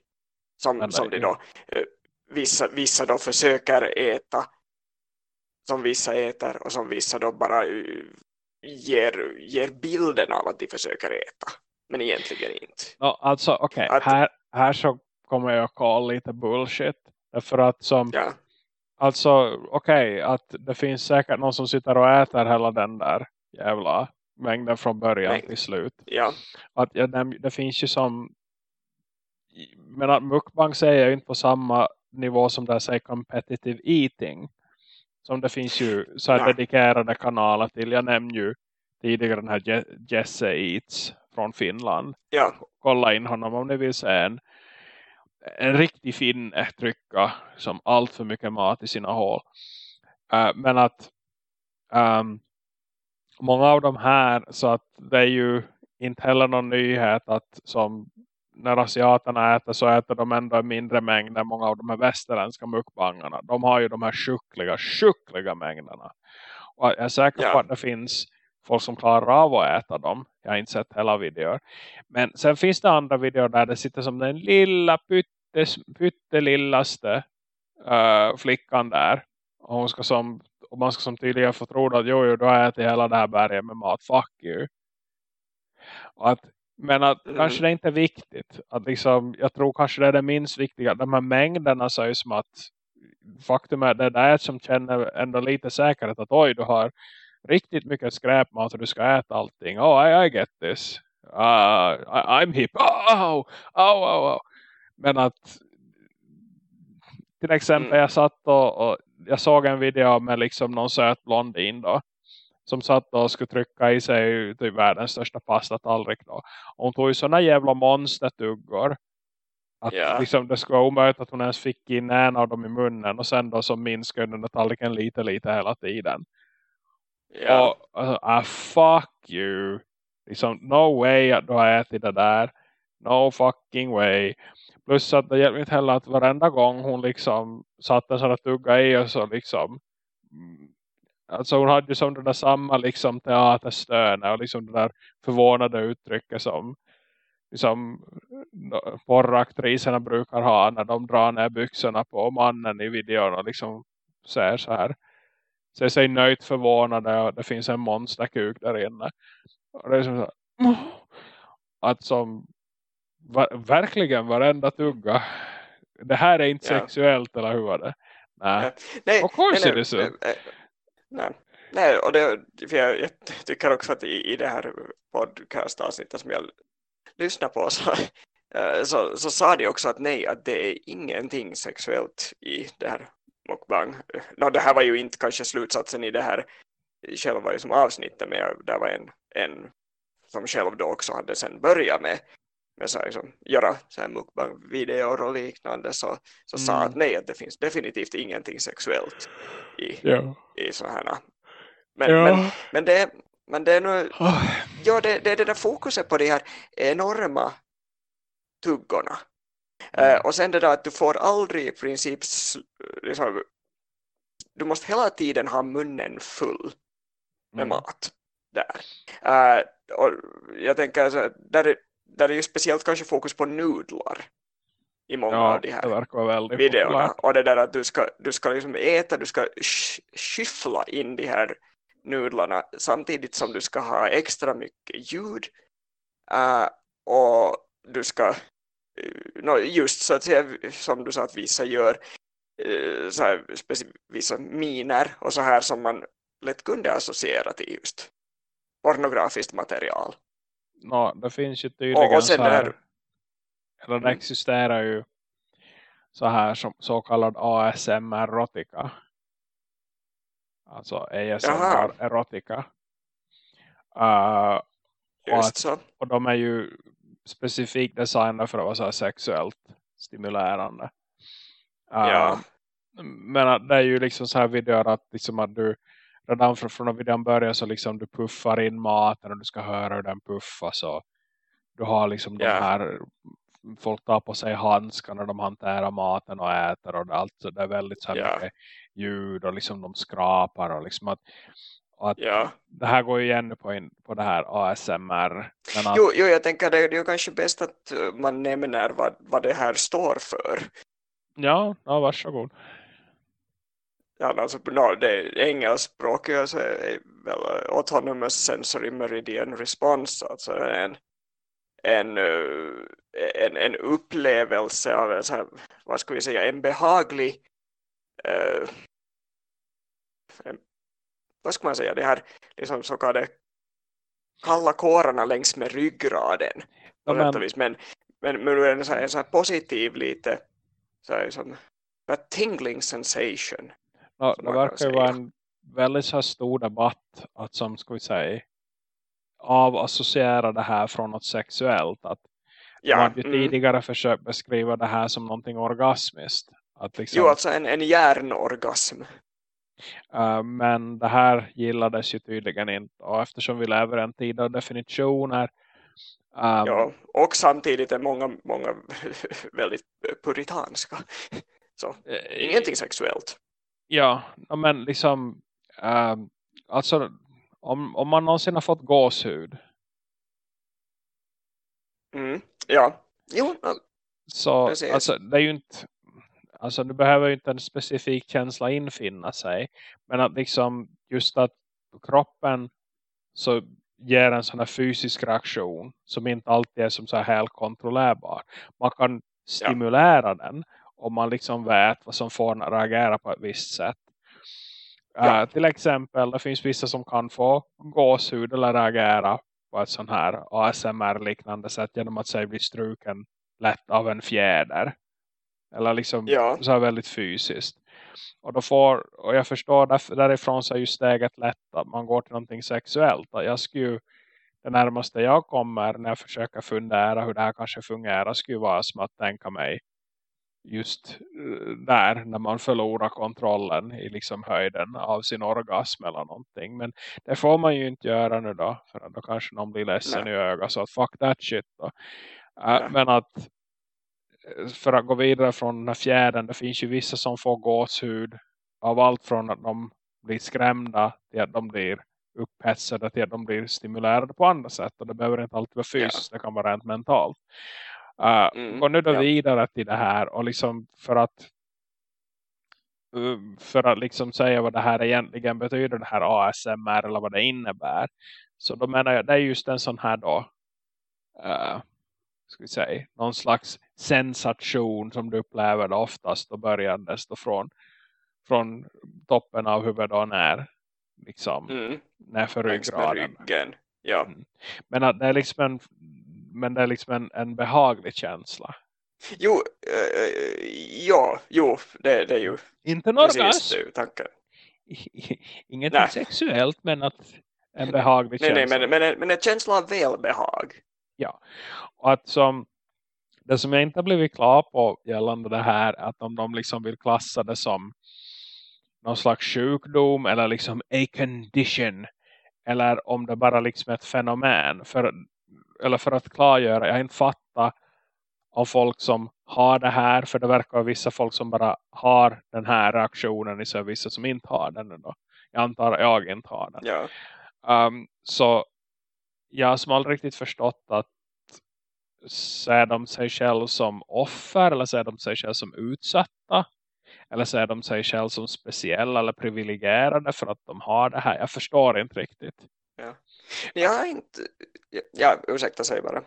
som, som de då eh, vissa, vissa då försöker äta som vissa äter och som vissa då bara eh, ger, ger bilden av att de försöker äta men egentligen inte. no, alltså okej, Att- här, här så kommer jag att kalla lite bullshit. Därför att som, Ja, alltså okej, att det finns säkert någon som sitter och äter hela den där jävla mängden från början Mängd. till slut. ja, att ja, det, det finns ju som men att mukbang säger ju inte på samma nivå som det säger competitive eating som det finns ju så här Nej. dedikerade kanaler till. Jag nämnde ju tidigare den här Je- Jesse Eats från Finland. Ja, kolla in honom om ni vill se en en riktig finne trycka som allt för mycket mat i sina hål. Eh, men att ehm, många av de här så att det är ju inte heller någon nyhet att som när asiaterna äter så äter de ändå en mindre mängd än många av de här västerländska mukbangarna. De har ju de här sjukliga, sjukliga mängderna. Och jag är säker på Ja. att det finns folk som klarar av att äta dem. Jag har inte sett hela videor. Men sen finns det andra videor där det sitter som den lilla pyttes, pyttelillaste uh, flickan där. Och hon ska som, och man ska som tydligen få tro att jo, jo, du har ätit hela det här berget med mat. Fuck you. Och att, men att Mm. kanske det inte är viktigt. Att liksom, jag tror kanske det är det minst viktiga. De här mängderna så är ju som att faktum är det är som känner ändå lite säkerhet att oj, du har riktigt mycket skräpmat och du ska äta allting. Oh, I, I get this. Uh, I, I'm hip. Oh, oh, oh, oh. Men att till exempel Mm. jag satt och, och jag såg en video med liksom någon söt blondin då. Som satt och skulle trycka i sig typ världens största pastatallrik då. Och hon tog ju sådana jävla monstertuggor. Att Ja. liksom det skulle vara omöjligt att hon ens fick in en av dem i munnen. Och sen då så minskade den där tallriken lite lite hela tiden. ja, Och alltså, ah, fuck you. Liksom, no way att du har ätit det där. No fucking way. Plus att det hjälper inte heller att varenda gång hon liksom satt en sån där tugga i och så liksom. Mm, Alltså hon hade ju som det där samma liksom teaterstöne och liksom det där förvånade uttrycket som liksom porraktriserna brukar ha när de drar ner byxorna på mannen i videon och liksom säger så här ser sig nöjt förvånade och det finns en monsterkuk där inne. Och det är som så här, att som ver verkligen varenda tugga det här är inte Ja. sexuellt eller hur var det? Nej. Nej, Of course nej, nej, nej, nej. Och det, för jag, jag tycker också att i, i det här podcastavsnittet som jag lyssnar på så, eh, så, så sa de också att nej, att det är ingenting sexuellt i det här mukbang. No, det här var ju inte kanske slutsatsen i det här själva liksom avsnittet, men jag, det var en, en som själv då också hade sen börjat med med så här, liksom, göra så här mukbang-videor och liknande så, så Mm. sa att nej, att det finns definitivt ingenting sexuellt i, Ja. i så här. Men, Ja. men, men, det, men det är nu, Ah, ja, det, det är det där fokuset på de här enorma tuggorna. Mm. Eh, och sen det där att du får aldrig i princip liksom, du måste hela tiden ha munnen full med Mm. mat där. Eh, och jag tänker så, här, där, är- där är ju speciellt kanske fokus på nudlar i många Ja, av de det här videorna. populärt. Och det där att du ska, du ska liksom äta, du ska sk- skyffla in de här nudlarna samtidigt som du ska ha extra mycket ljud. Eh, och du ska, eh, nå, just så att säga, som du sa att vissa gör, eh, så här, vissa miner och så här som man lätt kunde associera till just pornografiskt material. Nå, det finns ju Och, tydligen och sen så här, här, eller det Mm. existerar ju så här som så kallad ASMR-erotika. Alltså. ASMR-erotika. Uh, och, just att, och de är ju specifikt designade för att vara så sexuellt stimulerande. Uh, Ja. Men det är ju liksom så här videor att, liksom att du redan från, från videon börjar så liksom du puffar in maten och du ska höra hur den puffas och du har liksom de Ja. här folk tar på sig handskar när de hanterar maten och äter och allt, så det är väldigt så här Ja. mycket ljud och liksom de skrapar och liksom att, och att Ja. det här går ju igen på, in, på det här ASMR att, Jo, jo, jag tänker det, det är ju kanske bäst att eh, man nämner vad, vad det här står för. ja, ja, varsågod Ja, alltså, no, det engelskspråkiga så är väl autonomous sensory meridian response, alltså en, en, eh, en, en upplevelse av en, så här, vad ska vi säga, en behaglig eh, en, vad ska man säga, det här liksom så kallade kalla kårarna längs med ryggraden Ja, men- men, men, men en, så här, en så här positiv lite så här, som a tingling sensation Som det verkar ju vara en väldigt så stor debatt att som ska vi säga avassociera det här från något sexuellt. Att ja, man mm. tidigare försökt beskriva det här som någonting orgasmiskt. Att liksom, Jo, alltså en, en hjärnorgasm. eh, men det här gillades ju tydligen inte. Och eftersom vi lever en tid av definitioner. ehm, Ja, och samtidigt är många, många väldigt puritanska. Så eh, ingenting sexuellt. Ja, ja, men liksom ehm, alltså om, om man någonsin har fått gåshud Mm. Ja, jo, ja, så Precis. alltså det är ju inte alltså du behöver ju inte en specifik känsla infinna sig men att liksom just att kroppen så ger en sån här fysisk reaktion som inte alltid är som så här helt kontrollerbar. Man kan stimulera den om man liksom vet vad som får den att reagera på ett visst sätt. Ja. Eh, till exempel, det finns vissa som kan få gåshud eller reagera på ett sån här ASMR-liknande sätt genom att sig bli struken lätt av en fjäder. Eller liksom Ja. så här väldigt fysiskt. Och, då får, och jag förstår där, därifrån så är ju steget lätt att man går till någonting sexuellt. Jag skulle det närmaste jag kommer när jag försöker fundera hur det här kanske fungerar skulle vara som att tänka mig just eh, där när man förlorar kontrollen i liksom höjden av sin orgasm eller någonting. Men det får man ju inte göra nu då för då kanske någon blir ledsen Nej. i ögat så att fuck that shit då. Äh, Ja. Men att eh, för att gå vidare från den här fjärden det finns ju vissa som får gåshud av allt från att de blir skrämda till att de blir upphetsade till att de blir stimulerade på andra sätt och det behöver inte alltid vara fysiskt, det kan vara rent mentalt. Uh, Mm, Gå nu då ja. vidare till det här och liksom för att uh, för att liksom säga vad det här egentligen betyder, det här ASMR eller vad det innebär. Så då menar jag, det är just en sån här då uh, ska vi säga, någon slags sensation som du upplever oftast och börjandes då från, från toppen av huvudet ner liksom Mm. Längs med ryggraden. Ja. Men att det är liksom en men det är liksom en, en behaglig känsla. Jo, eh, ja, jo, det, det är ju Inte precis det är ju tanken. Ingenting Nej. sexuellt men att en behaglig Nej, nej, känsla. men, men, en- men en känsla av välbehag. Ja, och att som det som jag inte har blivit klar på gällande det här är att om de liksom vill klassa det som någon slags sjukdom eller liksom a condition eller om det bara liksom är ett fenomen för, eller för att klargöra, jag har inte fattat av folk som har det här för det verkar vara vissa folk som bara har den här reaktionen i så vissa som inte har den då. Jag antar att jag inte har den. Ja. Um, så jag har som aldrig riktigt förstått att ser de sig själv som offer eller ser de sig själv som utsatta eller ser de sig själv som speciella eller privilegierade för att de har det här. Jag förstår inte riktigt. Ja. Jag har inte... Ja, ursäkta sig bara.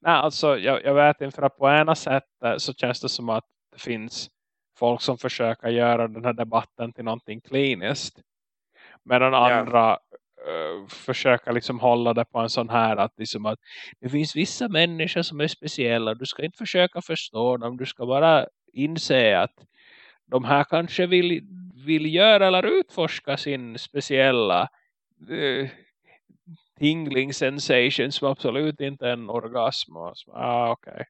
Nej, alltså jag, jag vet inte för att på ena sätt så känns det som att det finns folk som försöker göra den här debatten till någonting kliniskt. Medan ja. andra uh, försöker liksom hålla det på en sån här att, liksom att det finns vissa människor som är speciella. Du ska inte försöka förstå dem. Du ska bara inse att de här kanske vill, vill göra eller utforska sin speciella uh, tingling sensation som absolut inte är en orgasm. Ah, okay.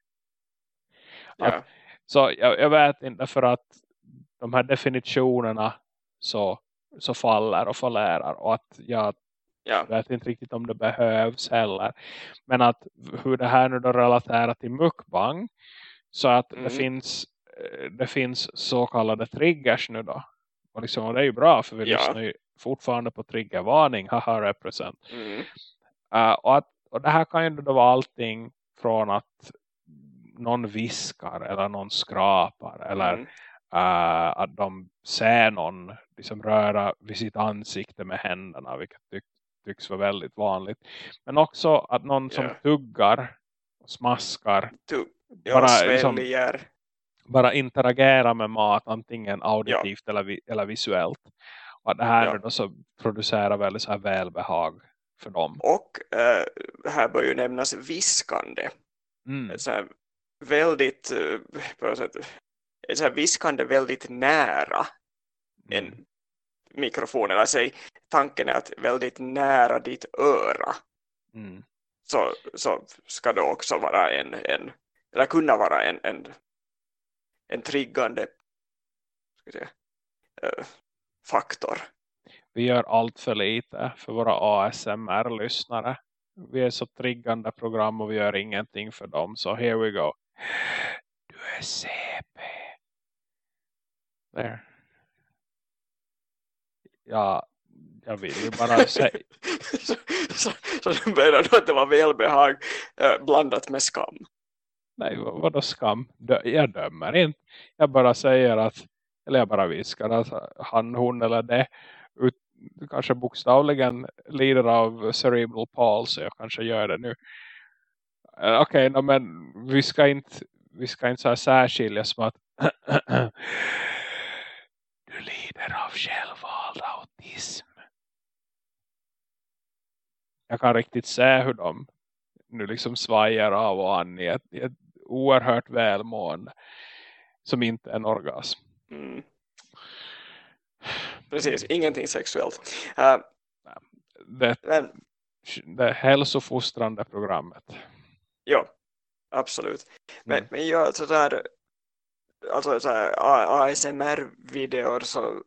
ja. Så jag, jag, vet inte för att de här definitionerna så, så faller och förlärar och att jag ja. vet inte riktigt om det behövs heller. Men att hur det här nu då relaterar till mukbang så att mm. det finns eh, det finns så kallade triggers nu då. Och, liksom, och det är ju bra för vi ja. lyssnar ju fortfarande på triggervarning. Haha represent. Mm. Uh, och, att, och det här kan ju då vara allting från att någon viskar eller någon skrapar eller mm. uh, att de ser någon liksom röra vid sitt ansikte med händerna vilket tyck, tycks vara väldigt vanligt. Men också att någon yeah. som tuggar och smaskar tu ja, bara, liksom, bara interagerar med mat antingen auditivt ja. eller, eller visuellt. Och det här ja. då så producerar väldigt så här välbehag för dem. Och äh, här bör ju nämnas viskande. Mm. Så här, väldigt äh, sätt, så här viskande väldigt nära mm. en mikrofon. Eller säg, tanken är att väldigt nära ditt öra. Mm. Så, så ska det också vara en, en eller kunna vara en, en, en triggande ska säga, faktor. Vi gör allt för lite för våra ASMR-lyssnare. Vi är så triggande program och vi gör ingenting för dem. Så here we go. Du är CP. There. Ja, jag vill ju bara säga. så, så, så du menar då att det var välbehag eh, blandat med skam? Nej, vad, vadå skam? Jag dömer inte. Jag bara säger att eller jag bara viskar att han, hon eller det ut, kanske bokstavligen lider av cerebral palsy. Jag kanske gör det nu. Eh, okej, okay, no, men vi ska inte vi ska inte så här särskilja som att du lider av självvald autism. Jag kan riktigt se hur de nu liksom svajar av och an i ett, i ett oerhört välmående som inte är en orgasm. Mm. Precis, ingenting sexuellt. Uh, det, men, det hälsofostrande programmet. Ja, absolut. Men, mm. men jag sådär alltså så ASMR-videor så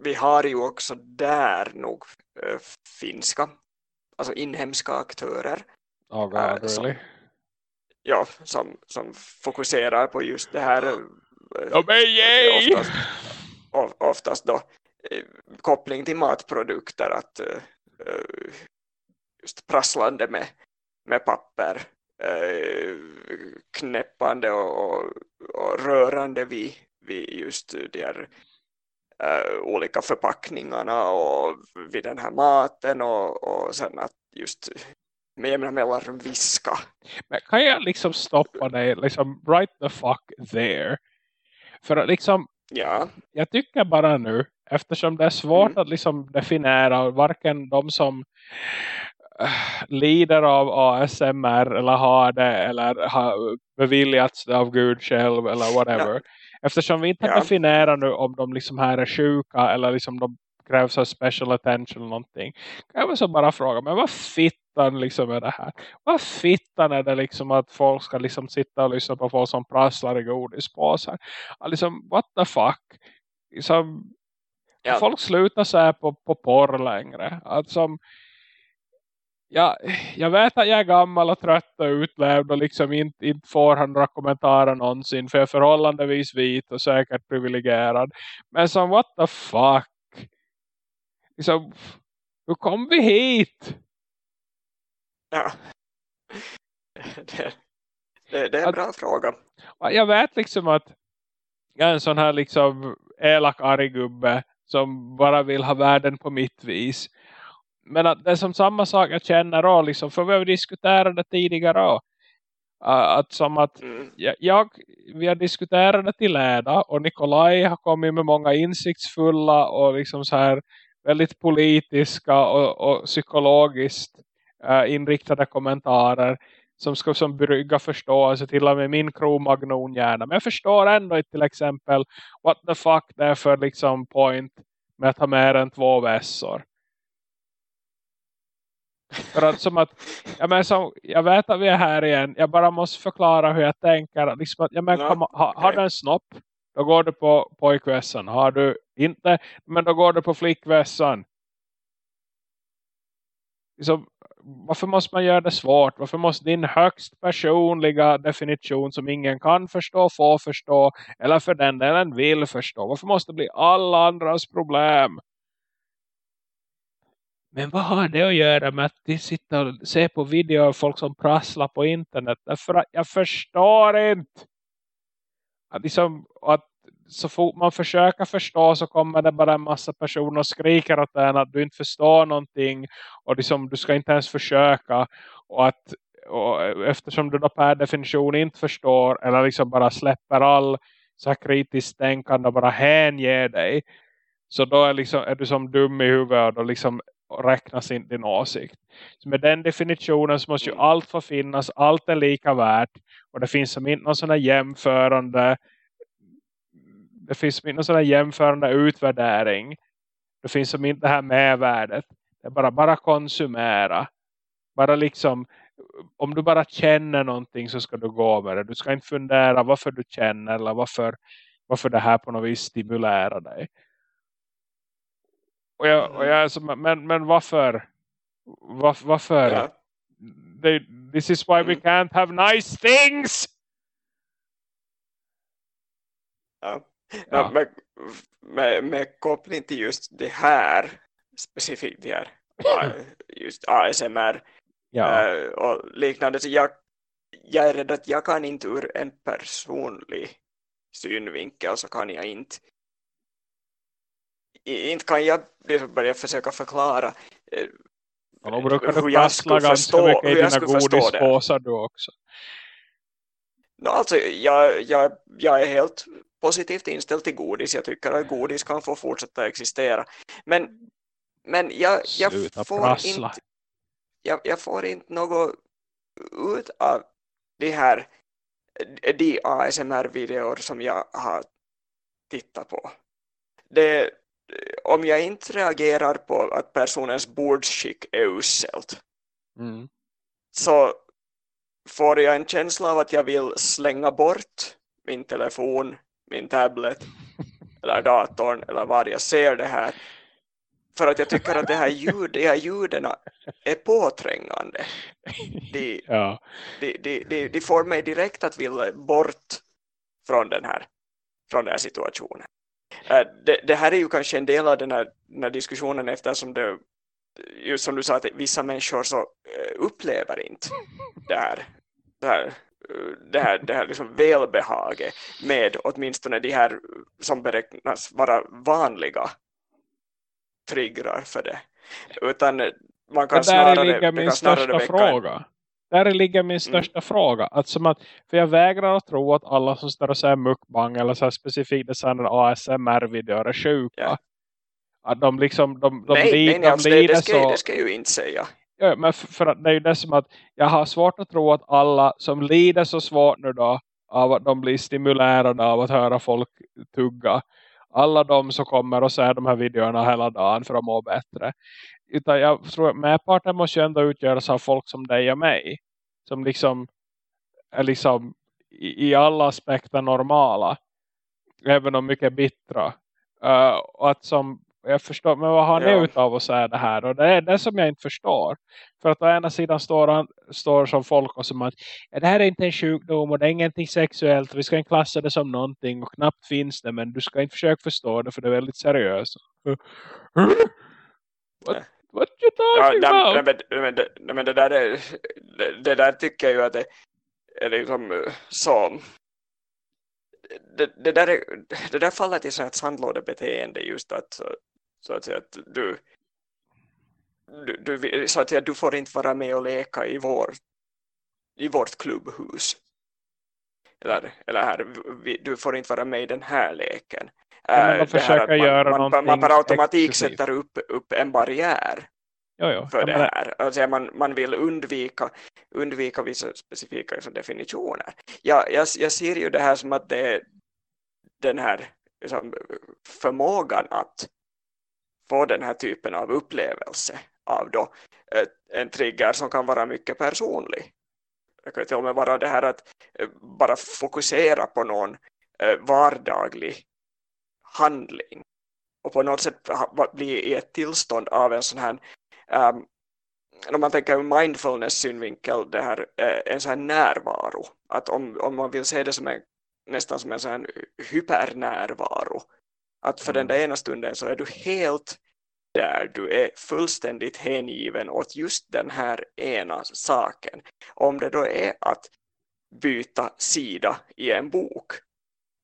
vi har ju också där nog äh, finska alltså inhemska aktörer. Oh God, äh, really? som, ja, som, som fokuserar på just det här Oh, men oftast, oftast då eh, koppling till matprodukter att eh, eh, just prasslande med, med papper knäppande och, och, och rörande vid, vid just de här uh, olika förpackningarna och vid den här maten och, och sen att just med jämna mellanrum viska. Men kan jag liksom stoppa dig liksom right the fuck there för liksom, ja. jag tycker bara nu, eftersom det är svårt mm. att liksom definiera varken de som äh, lider av ASMR eller har det eller har beviljats det av Gud själv eller whatever. Ja. Eftersom vi inte ja. definierar nu om de liksom här är sjuka eller liksom de krävs av special attention eller någonting. Kan jag så bara fråga, men vad fitt fittan liksom är det här? Vad fittan är det liksom att folk ska liksom sitta och lyssna på folk som prasslar i godispåsar? Liksom, what the fuck? Liksom, ja. Folk slutar så på, på porr längre. Alltså, ja, jag vet att jag är gammal och trött och utlevd och liksom inte, inte får han några kommentarer någonsin för jag är förhållandevis vit och säkert privilegierad. Men som what the fuck? Liksom, hur kom vi hit? Ja. Det, det, det är en att, bra fråga. Jag vet liksom att jag är en sån här liksom elak arg gubbe som bara vill ha världen på mitt vis. Men att det är som samma sak jag känner då, liksom, för vi har diskuterat det tidigare då. Att som att mm. jag, vi har diskuterat det till Läda och Nikolaj har kommit med många insiktsfulla och liksom så här väldigt politiska och, och psykologiskt uh, inriktade kommentarer som ska som brygga förståelse till och med min kromagnon hjärna. Men jag förstår ändå till exempel what the fuck det är för liksom point med att ha mer än två vässor. För att som att, jag, men som, jag vet att vi är här igen. Jag bara måste förklara hur jag tänker. Liksom att, jag men, kom, ha, har du en snopp? Då går du på pojkvässan. Har du inte? Men då går du på flickvässan. Liksom, varför måste man göra det svårt? Varför måste din högst personliga definition som ingen kan förstå, få förstå eller för den delen vill förstå? Varför måste det bli alla andras problem? Men vad har det att göra med att de sitter och ser på videor av folk som prasslar på internet? Därför att jag förstår inte. Att, liksom, att så fort man försöker förstå så kommer det bara en massa personer och skriker åt en att du inte förstår någonting. Och liksom, du ska inte ens försöka. Och att och eftersom du då per definition inte förstår eller liksom bara släpper all så här kritiskt tänkande och bara hänger dig. Så då är, liksom, är du som dum i huvudet och liksom räknas inte din åsikt. Så med den definitionen så måste ju allt få finnas, allt är lika värt och det finns som inte någon sån här jämförande det finns någon sån här jämförande utvärdering. Det finns som inte det här medvärdet. Det är bara, bara konsumera. Bara liksom, om du bara känner någonting så ska du gå med det. Du ska inte fundera varför du känner eller varför, varför det här på något vis stimulerar dig. Och jag, och jag så, men, men varför? Var, varför? Ja. They, this is why we can't have nice things! Ja. Ja. Med, med, med koppling till just det här specifikt det här just ASMR ja. uh, och liknande så jag, jag är rädd att jag kan inte ur en personlig synvinkel så kan jag inte inte kan jag börja försöka förklara eh, ja, då brukar skulle förstå, hur jag skulle förstå det. du också. No, alltså, jag, jag, jag är helt positivt inställd till godis. Jag tycker att godis kan få fortsätta existera. Men, men jag, jag, får inte, jag, jag får inte något ut av de här de ASMR-videor som jag har tittat på. Det, om jag inte reagerar på att personens bordsskick är uselt mm. så får jag en känsla av att jag vill slänga bort min telefon, min tablet eller datorn eller vad jag ser det här för att jag tycker att det här ljud, de här ljuden är påträngande. De, ja. de, de, de, de får mig direkt att vilja bort från den här, från den här situationen. Äh, det, det, här är ju kanske en del av den här, den här diskussionen eftersom det just som du sa att vissa människor så äh, upplever inte det här, det här, det här, det här liksom välbehaget med åtminstone de här som beräknas vara vanliga triggrar för det. Utan man kan snarare, ligger min största fråga där ligger min mm. största mm. fråga. Att som att, för jag vägrar att tro att alla som står och säger mukbang eller så specifikt ASMR-videor är sjuka. Yeah. Att de liksom, de, de, nej, li, nej, nej, alltså, lider det, det, ska, så... det ska jag ju inte säga. Ja, men för, för att det är ju det som att jag har svårt att tro att alla som lider så svårt nu då av att de blir stimulerade av att höra folk tugga alla de som kommer och ser de här videorna hela dagen för att må bättre. Utan jag tror att medparten måste ju ändå utgöras av folk som dig och mig. Som liksom är liksom i, i alla aspekter normala. Även om mycket bittra. Uh, och att som jag förstår, men vad har ni ja. utav att säga det här? Och det är det som jag inte förstår. För att å ena sidan står, han, står som folk och som att det här är inte en sjukdom och det är ingenting sexuellt. Vi ska inte klassa det som någonting och knappt finns det. Men du ska inte försöka förstå det för det är väldigt seriöst. What, what you talking ja, about? Nej, men, men, men det, där är, det, det, där tycker jag ju att det är liksom eh, som det, det, där är, det där faller till ett sandlådebeteende just att så att säga att du, du, du, så att säga, du får inte vara med och leka i, vår, i vårt klubbhus. Eller, eller här, vi, du får inte vara med i den här leken. Ja, man försöker man, göra man, man per automatik exklusivt. sätter upp, upp en barriär jo, jo. för ja, det här. Alltså, man, man vill undvika, undvika vissa specifika liksom, definitioner. Jag, jag, jag ser ju det här som att det är den här liksom, förmågan att få den här typen av upplevelse av då en trigger som kan vara mycket personlig. Det kan till och med vara det här att eh, bara fokusera på någon eh, vardaglig handling och på något sätt bli i ett tillstånd av en sån här um, om man tänker mindfulness synvinkel det här, eh, en sån här närvaro att om, om man vill se det som en, nästan som en sån här hypernärvaro att för mm. den där ena stunden så är du helt där du är fullständigt hängiven åt just den här ena saken. Om det då är att byta sida i en bok.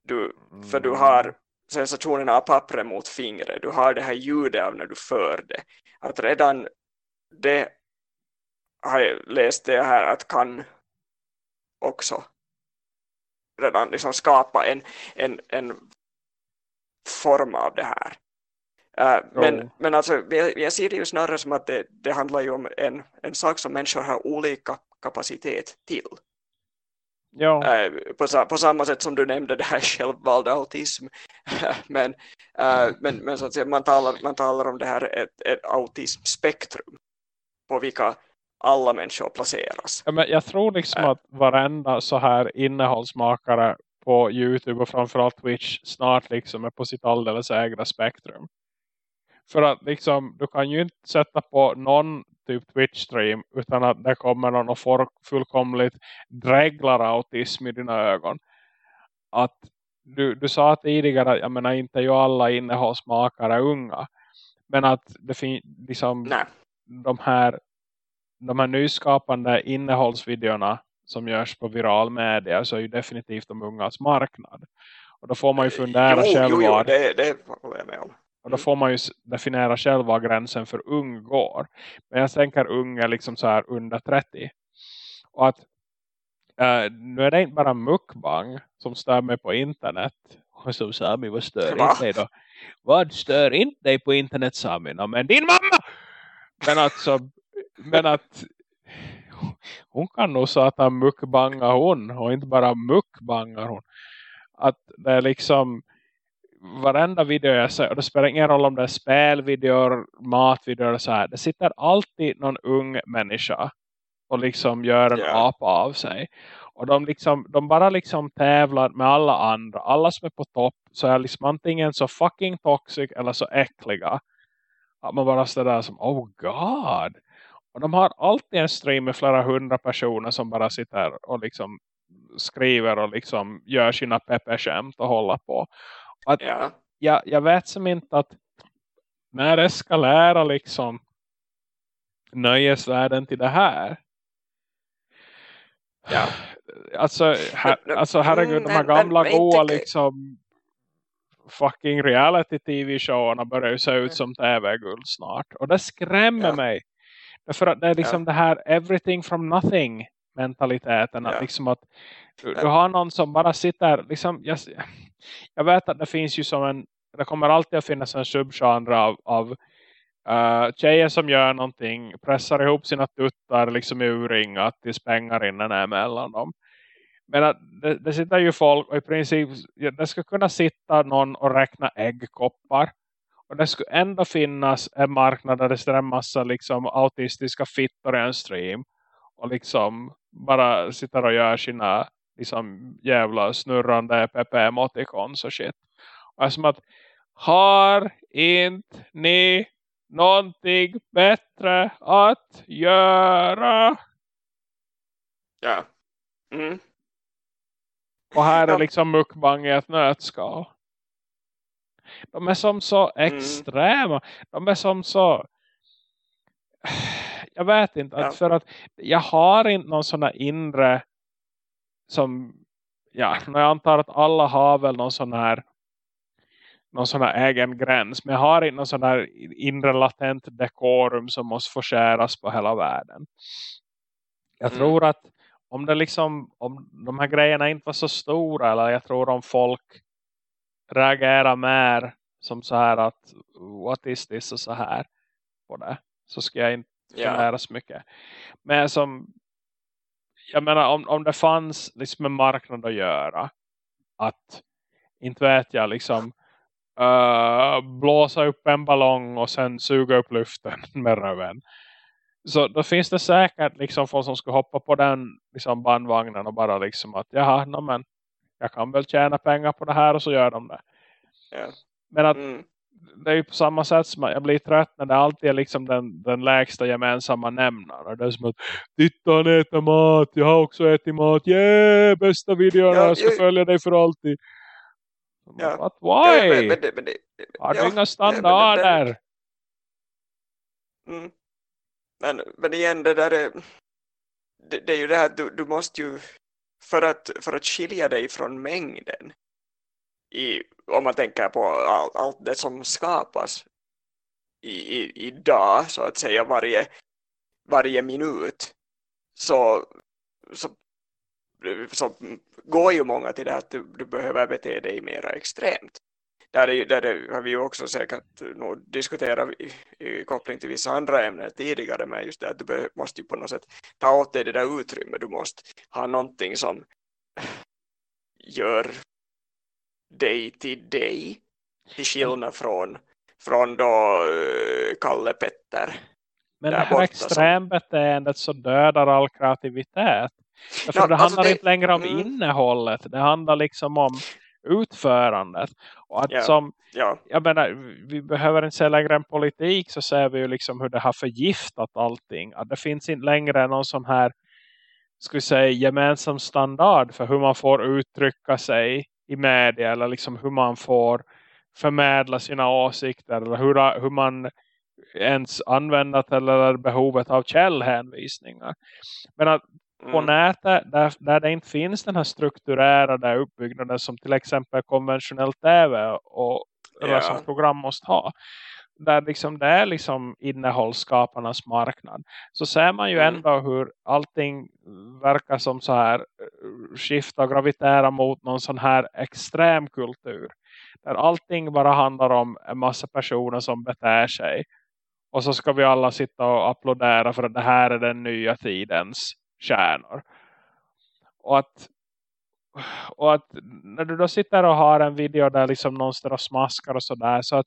Du, för du har sensationerna av pappret mot fingret. Du har det här ljudet av när du för det. Att redan det har jag läst det här att kan också redan liksom skapa en, en, en form av det här. Uh, men, oh. men alltså, jag, jag, ser det ju snarare som att det, det handlar ju om en, en sak som människor har olika kapacitet till. Ja. Uh, på, på samma sätt som du nämnde det här självvald autism. men, uh, men, men så att säga, man, talar, man talar om det här ett, ett autismspektrum på vilka alla människor placeras. Ja, men jag tror liksom att varenda så här innehållsmakare på Youtube och framförallt Twitch snart liksom är på sitt alldeles ägda spektrum. För att liksom, du kan ju inte sätta på någon typ Twitch-stream utan att det kommer någon och får fullkomligt dräglar autism i dina ögon. Att du, du sa tidigare att jag menar inte ju alla innehållsmakare unga. Men att det finns liksom de här de här nyskapande innehållsvideorna som görs på viral media så är ju definitivt de ungas marknad. Och då får man ju fundera jo, själv. Jo, jo, det, det håller jag med om. Och då får man ju definiera själv vad gränsen för ung går. Men jag tänker ung är liksom så här under 30. Och att uh, nu är det inte bara mukbang som stör mig på internet. Och som Sami, vad stör Va? inte dig då? Vad stör inte dig på internet Sami? No, men din mamma! Men alltså, men att hon kan nog satan mukbanga hon och inte bara mukbangar hon. Att det är liksom varenda video jag ser, och det spelar ingen roll om det är spelvideor, matvideor och så här. Det sitter alltid någon ung människa och liksom gör en yeah. apa av sig. Och de, liksom, de bara liksom tävlar med alla andra. Alla som är på topp så är liksom antingen så fucking toxic eller så äckliga. Att man bara står där som, oh god. Och de har alltid en stream med flera hundra personer som bara sitter och liksom skriver och liksom gör sina pepperskämt och håller på. Att ja. jag, jag vet som inte att när det ska lära liksom nöjesvärlden till det här. Ja. Alltså, her, alltså herregud, de här gamla goa liksom fucking reality tv-showerna börjar ju se ut som tv-guld snart. Och det skrämmer ja. mig. För att det är liksom ja. det här everything from nothing mentaliteten. Att liksom att du, du, har någon som bara sitter liksom, jag, jag vet att det finns ju som en det kommer alltid att finnas en subgenre av, av uh, tjejer som gör någonting, pressar ihop sina tuttar liksom i urringat tills pengar innan är mellan dem. Men det, det sitter ju folk och i princip det skulle kunna sitta någon och räkna äggkoppar. Och det skulle ändå finnas en marknad där det sitter en massa liksom, autistiska fittor i en stream. Och liksom bara sitter och gör sina liksom, jävla snurrande PP-emoticons och shit. Och som att har inte ni någonting bättre att göra? Ja. Mm. Och här är liksom mukbang i ett nötskal. De är som så mm. extrema. De är som så... Jag vet inte. Ja. för att jag har inte någon sån här inre... Som... Ja, jag antar att alla har väl någon sån här någon sån här egen gräns. Men jag har inte någon sån här inre latent dekorum som måste förskäras på hela världen. Jag mm. tror att om det liksom om de här grejerna inte var så stora eller jag tror om folk reagerar mer som så här att what is this och så här på det så ska jag inte fundera yeah. så mycket. Men som jag menar om, om det fanns liksom en marknad att göra att inte vet jag liksom uh, blåsa upp en ballong och sen suga upp luften med röven. Så då finns det säkert liksom folk som ska hoppa på den liksom bandvagnen och bara liksom att jaha, no, men jag kan väl tjäna pengar på det här och så gör de det. Yeah. Men att mm. Det är ju på samma sätt som jag blir trött när det alltid är liksom den, den lägsta gemensamma nämnaren. Det är som att, titta han äter mat, jag har också ätit mat, yeah, bästa videorna, ja, jag ska jag... följa dig för alltid. Ja. What, why? Ja, men, men, men, har du inga standarder? Mm. Men, men igen, det där är, det, det är ju det här, du, du måste ju för att, för att skilja dig från mängden i, om man tänker på all, allt det som skapas i, i, idag så att säga varje, varje minut så, så, så går ju många till det att du, du behöver bete dig mer extremt. Där, är, där är, har vi ju också säkert nog diskuterat i, i, koppling till vissa andra ämnen tidigare men just det att du måste ju på något sätt ta åt dig det där utrymmet. Du måste ha någonting som gör dig till dig till skillnad från, från då uh, Kalle Petter. Men det här extrembeteendet så dödar all kreativitet. För no, det alltså handlar det... inte längre om mm. innehållet. Det handlar liksom om utförandet. Och att yeah. som, yeah. jag menar, vi behöver inte se längre en politik så ser vi ju liksom hur det har förgiftat allting. Att det finns inte längre någon sån här ska vi säga, gemensam standard för hur man får uttrycka sig i media eller liksom hur man får förmedla sina åsikter eller hur, hur man ens använder eller behovet av källhänvisningar. Men att på mm. nätet där, där det inte finns den här strukturerade uppbyggnaden som till exempel konventionell tv och yeah. program måste ha där liksom det är liksom innehållsskaparnas marknad. Så ser man ju mm. ändå hur allting verkar som så här eh, skifta och gravitera mot någon sån här extrem kultur. Där allting bara handlar om en massa personer som beter sig. Och så ska vi alla sitta och applådera för att det här är den nya tidens kärnor och att och att när du då sitter och har en video där liksom någon står och smaskar och sådär så att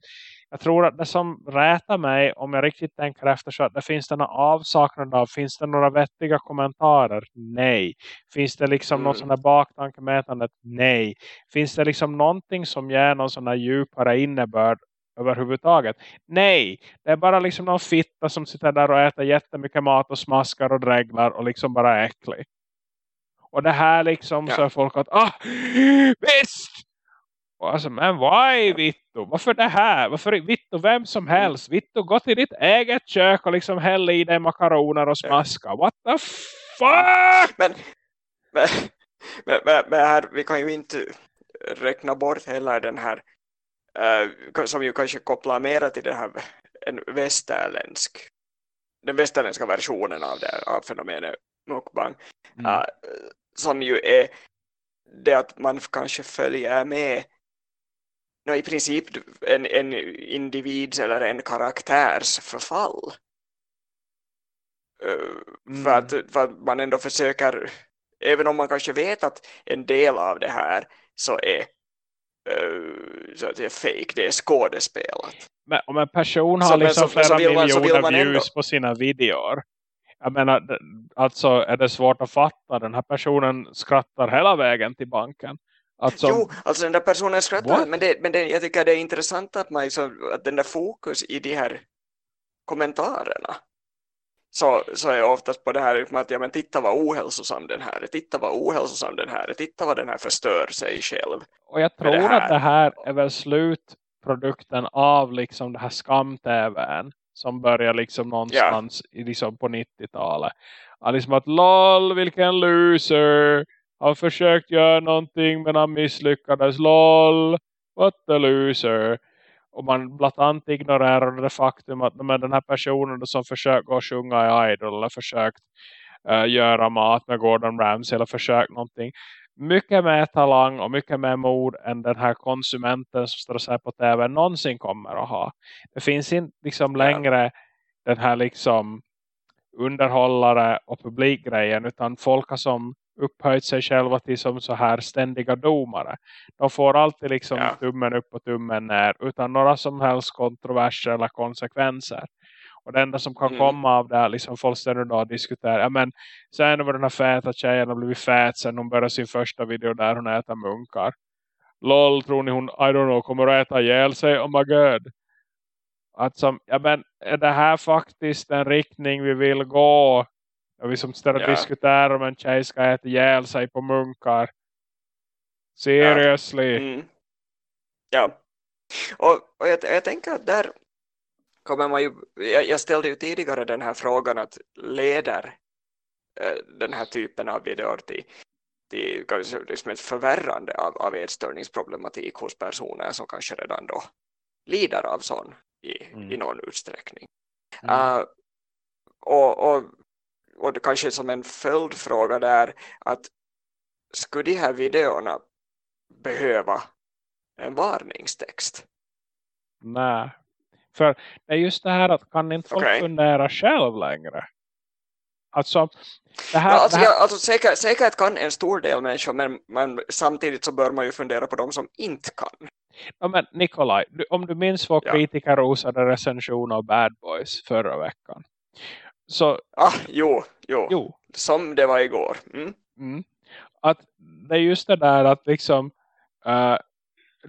jag tror att det som rätar mig om jag riktigt tänker efter så att det finns det någon avsaknad av, finns det några vettiga kommentarer? Nej. Finns det liksom mm. något sån här baktanke med Nej. Finns det liksom någonting som ger någon sån här djupare innebörd överhuvudtaget? Nej. Det är bara liksom någon fitta som sitter där och äter jättemycket mat och smaskar och dräglar och liksom bara är äcklig. Och det här liksom ja. så är folk att, ah, visst! Och alltså, men why Vittu? Varför det här? Varför Vittu vem som helst? Vittu gå till ditt eget kök och liksom hälla i dig makaroner och smaska. What the fuck? Men, men, men, men, här, vi kan ju inte räkna bort hela den här uh, som ju kanske kopplar mera till det här en västerländsk den västerländska versionen av det av fenomenet mukbang mm. uh, som ju är det att man kanske följer med no, i princip en, en individs eller en karaktärs förfall. Uh, mm. för, att, för att man ändå försöker även om man kanske vet att en del av det här så är, uh, så att det är fake, det är skådespelat. Men om en person har så, liksom så, flera så miljoner man, views ändå... på sina videor. Jag menar, alltså är det svårt att fatta. Den här personen skrattar hela vägen till banken. Alltså, jo, alltså den där personen skrattar. Men, det, men det, jag tycker det är intressant att, man liksom, att den där fokus i de här kommentarerna så, så är oftast på det här liksom att ja, men titta vad ohälsosam den här är, titta vad ohälsosam den här är, titta vad den här förstör sig själv. Och jag tror det att det här är väl slutprodukten av liksom det här skamtäven som börjar liksom någonstans ja. liksom på 90-talet. Liksom att lol vilken loser har försökt göra någonting men han misslyckades. LOL, what a loser. Och man bland annat ignorerar det faktum att men den här personen som försöker sjunga i Idol eller försökt uh, göra mat med Gordon Ramsay eller försökt någonting. Mycket mer talang och mycket mer mod än den här konsumenten som står och säger på tv någonsin kommer att ha. Det finns inte liksom längre den här liksom underhållare och publikgrejen utan folk som upphöjt sig själva till som så här ständiga domare. De får alltid liksom ja. tummen upp och tummen ner utan några som helst kontroverser eller konsekvenser. Och det enda som kan mm. komma av det här liksom folk ställer då och diskuterar. Ja men sen var den här feta tjejen har blivit fät sen hon började sin första video där hon äter munkar. Lol, tror ni hon, I don't know, kommer att äta ihjäl sig? Oh my god. Att som, ja men är det här faktiskt en riktning vi vill gå och vi som ställer ja. diskuterar om en tjej ska äta ihjäl sig på munkar. Seriously. Ja. Mm. ja. Och, och jag, jag, tänker att där kommer man ju, jag, ställde ju tidigare den här frågan att leder äh, den här typen av videor till, till liksom ett förvärrande av, av ätstörningsproblematik hos personer som kanske redan då lider av sån i, mm. i någon utsträckning. Mm. Uh, och, och och kanske som en följdfråga där att skulle de här videorna behöva en varningstext? Nej. För det är just det här att kan inte folk okay. fundera själv längre? Alltså, det här, ja, alltså, det här... Ja, alltså säkert, säkert kan en stor del människor men, men samtidigt så bör man ju fundera på de som inte kan. Ja, men Nikolaj, om du minns vår ja. kritikerrosade recension av Bad Boys förra veckan. Så, ah, jo, jo, jo. Som det var igår. Mm. Mm. Att det är just det där att liksom uh,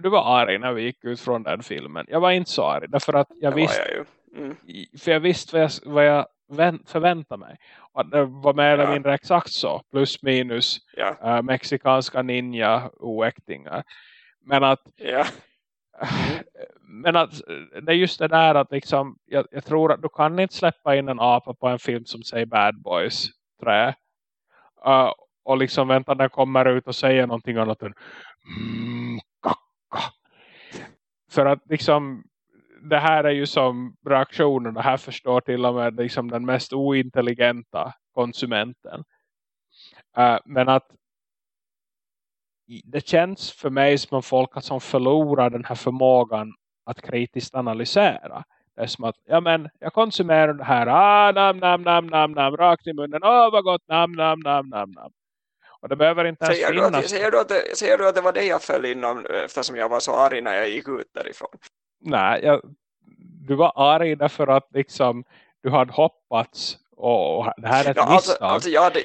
du var arg när vi gick ut från den filmen. Jag var inte så arg. Därför att jag det visste jag mm. för jag visste vad jag, vad jag förväntade mig. Och det var mer eller ja. mindre exakt så. Plus minus ja. uh, mexikanska ninja oäktingar. Men att ja. men att, det är just det där att liksom, jag, jag, tror att du kan inte släppa in en apa på en film som säger Bad Boys 3. Uh, och liksom vänta när den kommer ut och säger någonting annat än mm, kacka. För att liksom det här är ju som reaktionen. Det här förstår till och med liksom den mest ointelligenta konsumenten. Uh, men att det känns för mig som om folk som förlorar den här förmågan att kritiskt analysera. Det är som att, ja men, jag konsumerar det här, ah, nam, nam, nam, nam, nam, rakt i munnen, åh oh, vad gott, nam, nam, nam, nam, nam. Och det behöver inte ens säger finnas. Du att, säger, du att det, säger du att det var det jag föll inom eftersom jag var så arg när jag gick ut därifrån? Nej, jag, du var arg därför att liksom du hade hoppats och det här är ett ja, alltså, misstag. Alltså jag, hade,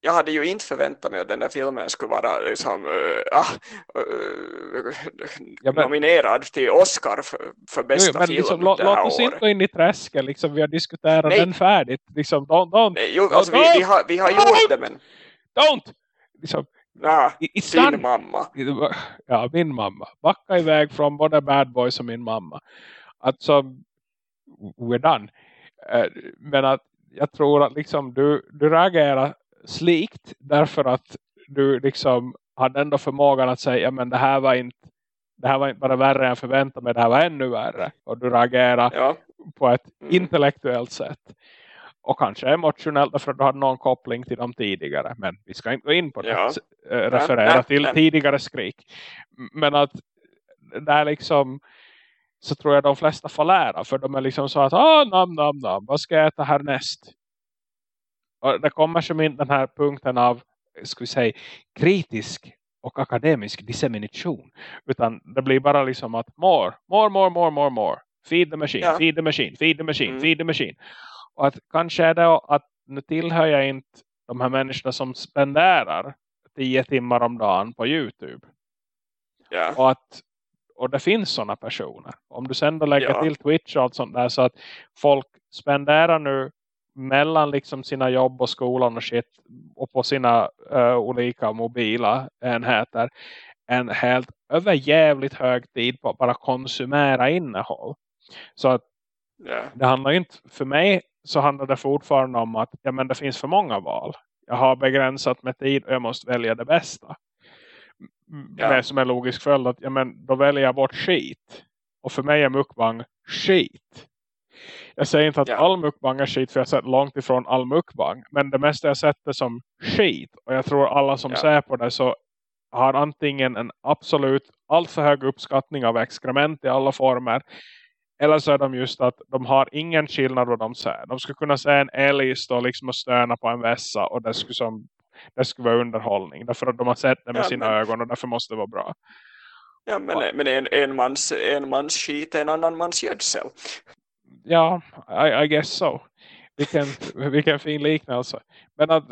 jag hade ju inte förväntat mig att den där filmen skulle vara liksom, uh, uh, ja, men, nominerad till Oscar för, för bästa jo, men film liksom, låt, låt oss inte gå in i träsken liksom, vi har diskuterat Nej. den färdigt liksom, don't, don't, Nej, jo, alltså, don't, vi, vi, har, vi har gjort det men don't liksom, nah, din done. mamma ja, min mamma backa iväg från både Bad Boys och min mamma alltså we're done uh, men att jag tror att liksom du, du reagerar slikt därför att du liksom hade ändå förmågan att säga men det här var inte det här var inte bara värre än förväntat mig, det här var ännu värre. Och du reagerar ja. på ett mm. intellektuellt sätt. Och kanske emotionellt därför att du hade någon koppling till dem tidigare. Men vi ska inte gå in på det. Ja. Äh, referera till tidigare skrik. Men att det är liksom så tror jag de flesta får lära. För de är liksom så att, ah, nam, nam, nam, vad ska jag äta härnäst? Och det kommer som inte den här punkten av ska vi säga, kritisk och akademisk dissemination. Utan det blir bara liksom att more, more, more, more, more, more. Feed the machine, ja. feed the machine, feed the machine, mm. feed the machine. Och att kanske är det att nu tillhör jag inte de här människorna som spenderar tio timmar om dagen på Youtube. Ja. Och att och det finns sådana personer. Om du sen då lägger ja. till Twitch och allt sånt där så att folk spenderar nu mellan liksom sina jobb och skolan och shit och på sina uh, olika mobila enheter en helt överjävligt hög tid på att bara konsumera innehåll. Så att yeah. det handlar inte, för mig så handlar det fortfarande om att ja, men det finns för många val. Jag har begränsat med tid och jag måste välja det bästa. Ja. Med som en logisk följd att ja, men då väljer jag bort skit. Och för mig är mukbang skit. Jag säger inte att ja. all mukbang är skit för jag har sett långt ifrån all mukbang. Men det mesta jag sett det som skit. Och jag tror alla som ja. ser på det så har antingen en absolut alltför hög uppskattning av exkrement i alla former. Eller så är de just att de har ingen skillnad vad de ser. De skulle kunna se en älg stå liksom och stöna på en vässa och det skulle, som, det skulle vara underhållning. Därför att de har sett det med ja, sina men... ögon och därför måste det vara bra. Ja, men, ja. men en, en, mans, en mans skit är en annan mans gödsel ja, I, I guess so. Vilken, vilken fin liknelse. Men att,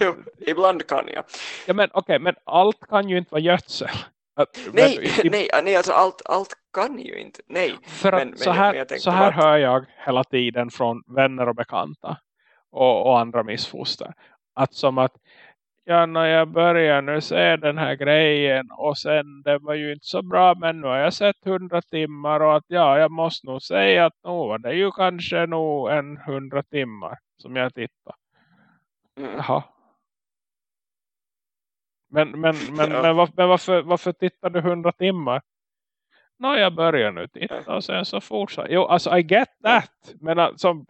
jo, ibland kan jag. Ja, men okej, okay, men allt kan ju inte vara gödsel. Nej, men, nej, nej, alltså allt, allt kan ju inte. Nej. För att men, så här, men så här att... hör jag hela tiden från vänner och bekanta och, och andra missfoster. Att som att ja, när jag började nu se den här grejen och sen det var ju inte så bra men nu har jag sett hundra timmar och att ja, jag måste nog säga att nu det är ju kanske nog en hundra timmar som jag tittar. Mm. Jaha. Men, men, men, ja. men, var, men varför, varför tittar du hundra timmar? Nå, jag börjar nu titta och sen så fortsätter. Jo, alltså I get that. Men alltså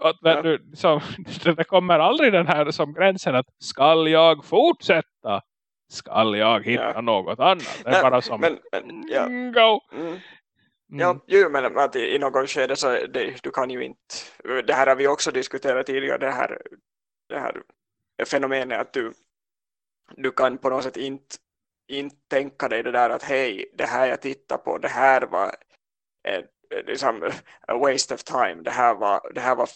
att, ja. du, som, det kommer aldrig den här som gränsen att skall jag fortsätta? Skall jag hitta ja. något annat? Det är bara som men, men, ja. go. Mm. Mm. Ja, ju, men att i, i någon skede så det, du kan ju inte, det här har vi också diskuterat tidigare, det här, det här fenomenet att du, du kan på något sätt inte, inte tänka dig det där att hej, det här jag tittar på, det här var eh, eh, liksom a waste of time. Det här var, det här var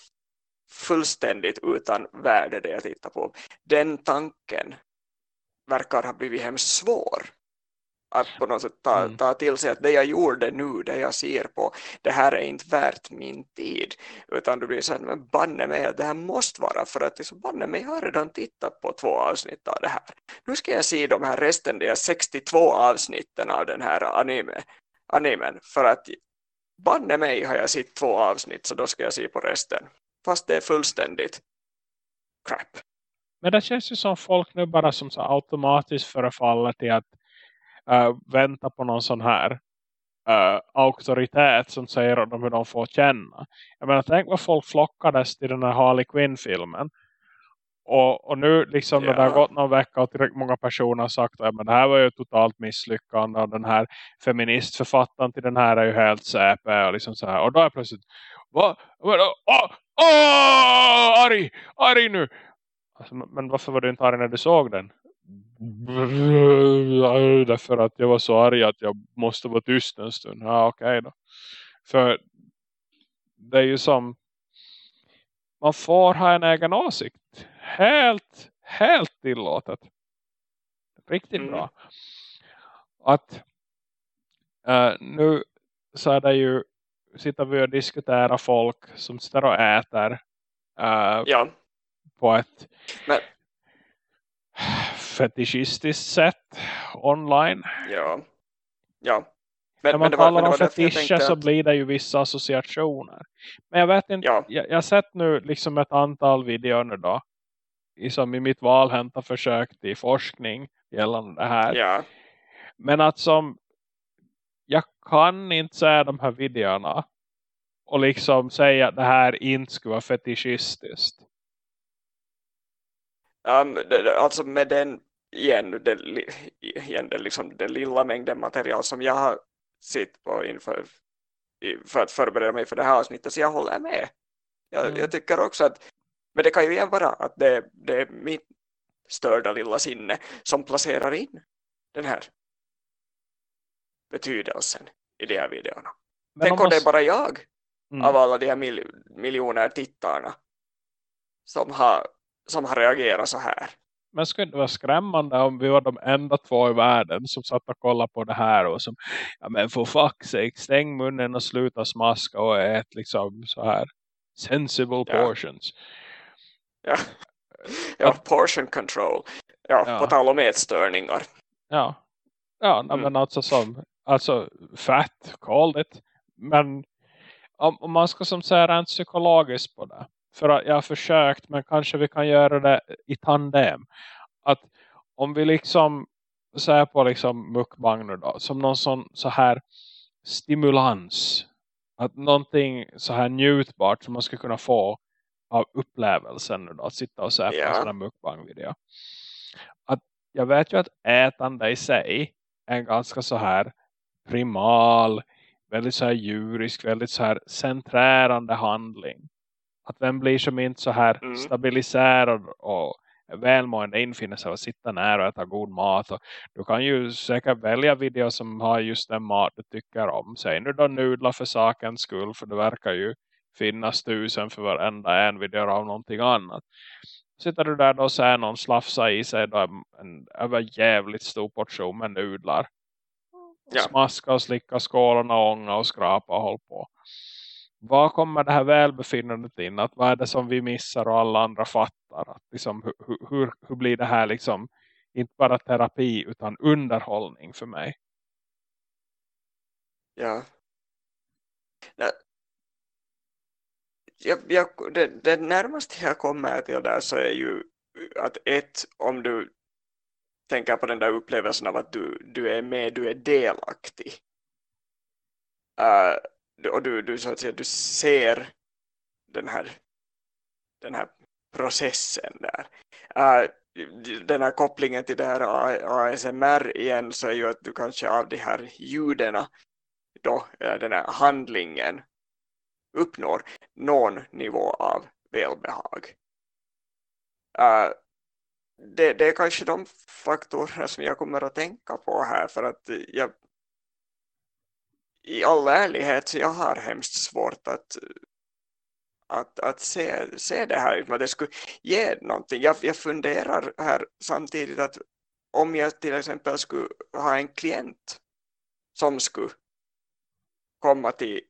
fullständigt utan värde det jag tittar på. Den tanken verkar ha blivit hemskt svår att på något sätt ta, mm. ta till sig att det jag gjorde nu, det jag ser på, det här är inte värt min tid. Utan du blir så här, men banne mig det här måste vara för att liksom, banne mig, jag har redan tittat på två avsnitt av det här. Nu ska jag se de här resten, de 62 avsnitten av den här anime, animen för att banne mig har jag sett två avsnitt så då ska jag se på resten. Fast det är fullständigt crap. Men det känns ju som folk nu bara som så automatiskt förefaller till att uh, vänta på någon sån här uh, auktoritet som säger dem hur de får känna. Jag menar, tänk vad folk flockades till den här Harley Quinn-filmen. Och, och nu liksom när det har gått någon vecka och tillräckligt många personer har sagt att det här var ju totalt misslyckande och den här feministförfattaren till den här är ju helt säpe och liksom så här. Och då är plötsligt vad? Åh, åh, åh, arg, arg nu. Alltså, men varför var du inte arg när du såg den? Därför att jag var så arg att jag måste vara tyst en stund. Ja okej okay då. För det är ju som man får ha en egen åsikt helt, helt tillåtet. Riktigt mm. bra. Att uh, nu så är det ju sitter vi och diskuterar folk som sitter och äter uh, ja. på ett Men... fetischistiskt sätt online. Ja, ja. Men, När man men talar om fetischer så att... blir det ju vissa associationer. Men jag vet inte, ja. jag, jag har sett nu liksom ett antal videor nu då liksom i mitt valhänta försök till forskning gällande det här. Ja. Men att som jag kan inte säga de här videorna och liksom säga att det här inte skulle vara fetischistiskt. Um, alltså med den igen, det, igen det, liksom, den lilla mängden material som jag har sett på inför för att förbereda mig för det här avsnittet så jag håller med. Jag, mm. jag tycker också att Men det kan ju igen vara att det, det är mitt störda lilla sinne som placerar in den här betydelsen i de här videorna. Men Tänk om det är bara jag mm. av alla de här mil miljoner tittarna som har, som har reagerat så här. Men skulle det vara skrämmande om vi var de enda två i världen som satt och kollade på det här och som, ja men för fuck's sake, stäng munnen och sluta smaska och ät liksom så här sensible portions. Ja, ja portion control. Ja, ja. på tal om ätstörningar. Ja, ja mm. men alltså som, alltså fat, call it. Men om, om man ska som säga rent psykologiskt på det. För att jag har försökt men kanske vi kan göra det i tandem. Att om vi liksom säger på liksom mukbang nu då. Som någon sån så här stimulans. Att någonting så här njutbart som man ska kunna få av upplevelsen nu då. Att sitta och se på en sån här mukbang-video. Att jag vet ju att ätande i sig är en ganska så här primal, väldigt så här djurisk, väldigt så här centrerande handling. Att vem blir som inte så här mm. stabiliserad och välmående infinner sig och sitta nära och äta god mat. Och du kan ju säkert välja video som har just den mat du tycker om. Säg nu då nudlar för sakens skull för det verkar ju finnas tusen för varenda en video av någonting annat. Sitter du där då och ser någon slafsa i sig då en över jävligt stor portion med nudlar. Ja. Smaska och slicka skålarna och ånga och skrapa och hålla på. Vad kommer det här välbefinnandet in? Att vad är det som vi missar och alla andra fattar? Att liksom, hur, hur, hur blir det här liksom inte bara terapi utan underhållning för mig? Ja. Jag, jag, det, det närmaste jag kommer till där så är ju att ett, om du tänker på den där upplevelsen av att du, du är med, du är delaktig. Uh, och du, du, så att säga, du ser den här, den här processen där. Uh, den här kopplingen till det här ASMR igen så är ju att du kanske av de här ljuden då, eh, den här handlingen uppnår någon nivå av välbehag. Uh, det, det är kanske de faktorer som jag kommer att tänka på här för att jag i all ärlighet så jag har hemskt svårt att att, att se, se det här att det skulle ge någonting. Jag, jag funderar här samtidigt att om jag till exempel skulle ha en klient som skulle komma till,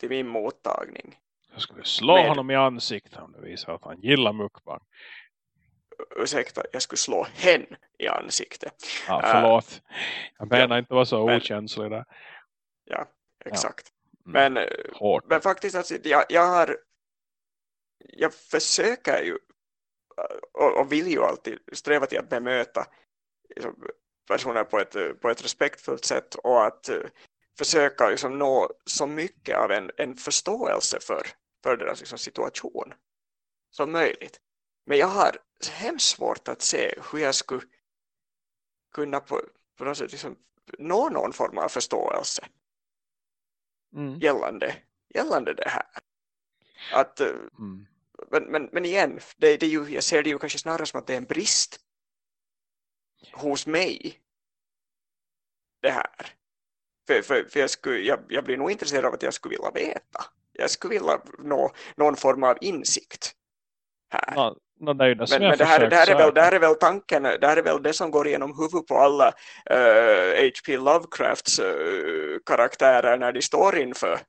till min mottagning. Jag skulle slå med, honom i ansiktet om det visar att han gillar mukbang ursäkta, jag skulle slå hen i ansiktet. Ja, förlåt. Jag menar ja, inte vara så men, okänslig där. Ja, exakt. Ja. Mm. Men, Hårt. men faktiskt, alltså, jag, jag har jag försöker ju och, och vill ju alltid sträva till att bemöta liksom, personer på ett, på ett respektfullt sätt och att uh, försöka liksom, nå så mycket av en, en förståelse för, för deras liksom, situation som möjligt. Men jag har hemskt svårt att se hur jag skulle kunna på, på något sätt liksom nå någon form av förståelse mm. gällande, gällande det här. Att, eh, mm. men, men, men igen, det, det ju, jag ser det ju kanske snarare som att det är en brist hos mig det här. För, för, för jag, skulle, jag, jag blir nog intresserad av att jag skulle vilja veta. Jag skulle vilja nå någon form av insikt här. Ja, no, det men, men det, här, det, här är väl, det här är väl tanken, det här är väl det som går igenom huvudet på alla uh, eh, H.P. Lovecrafts uh, karaktärer när de står inför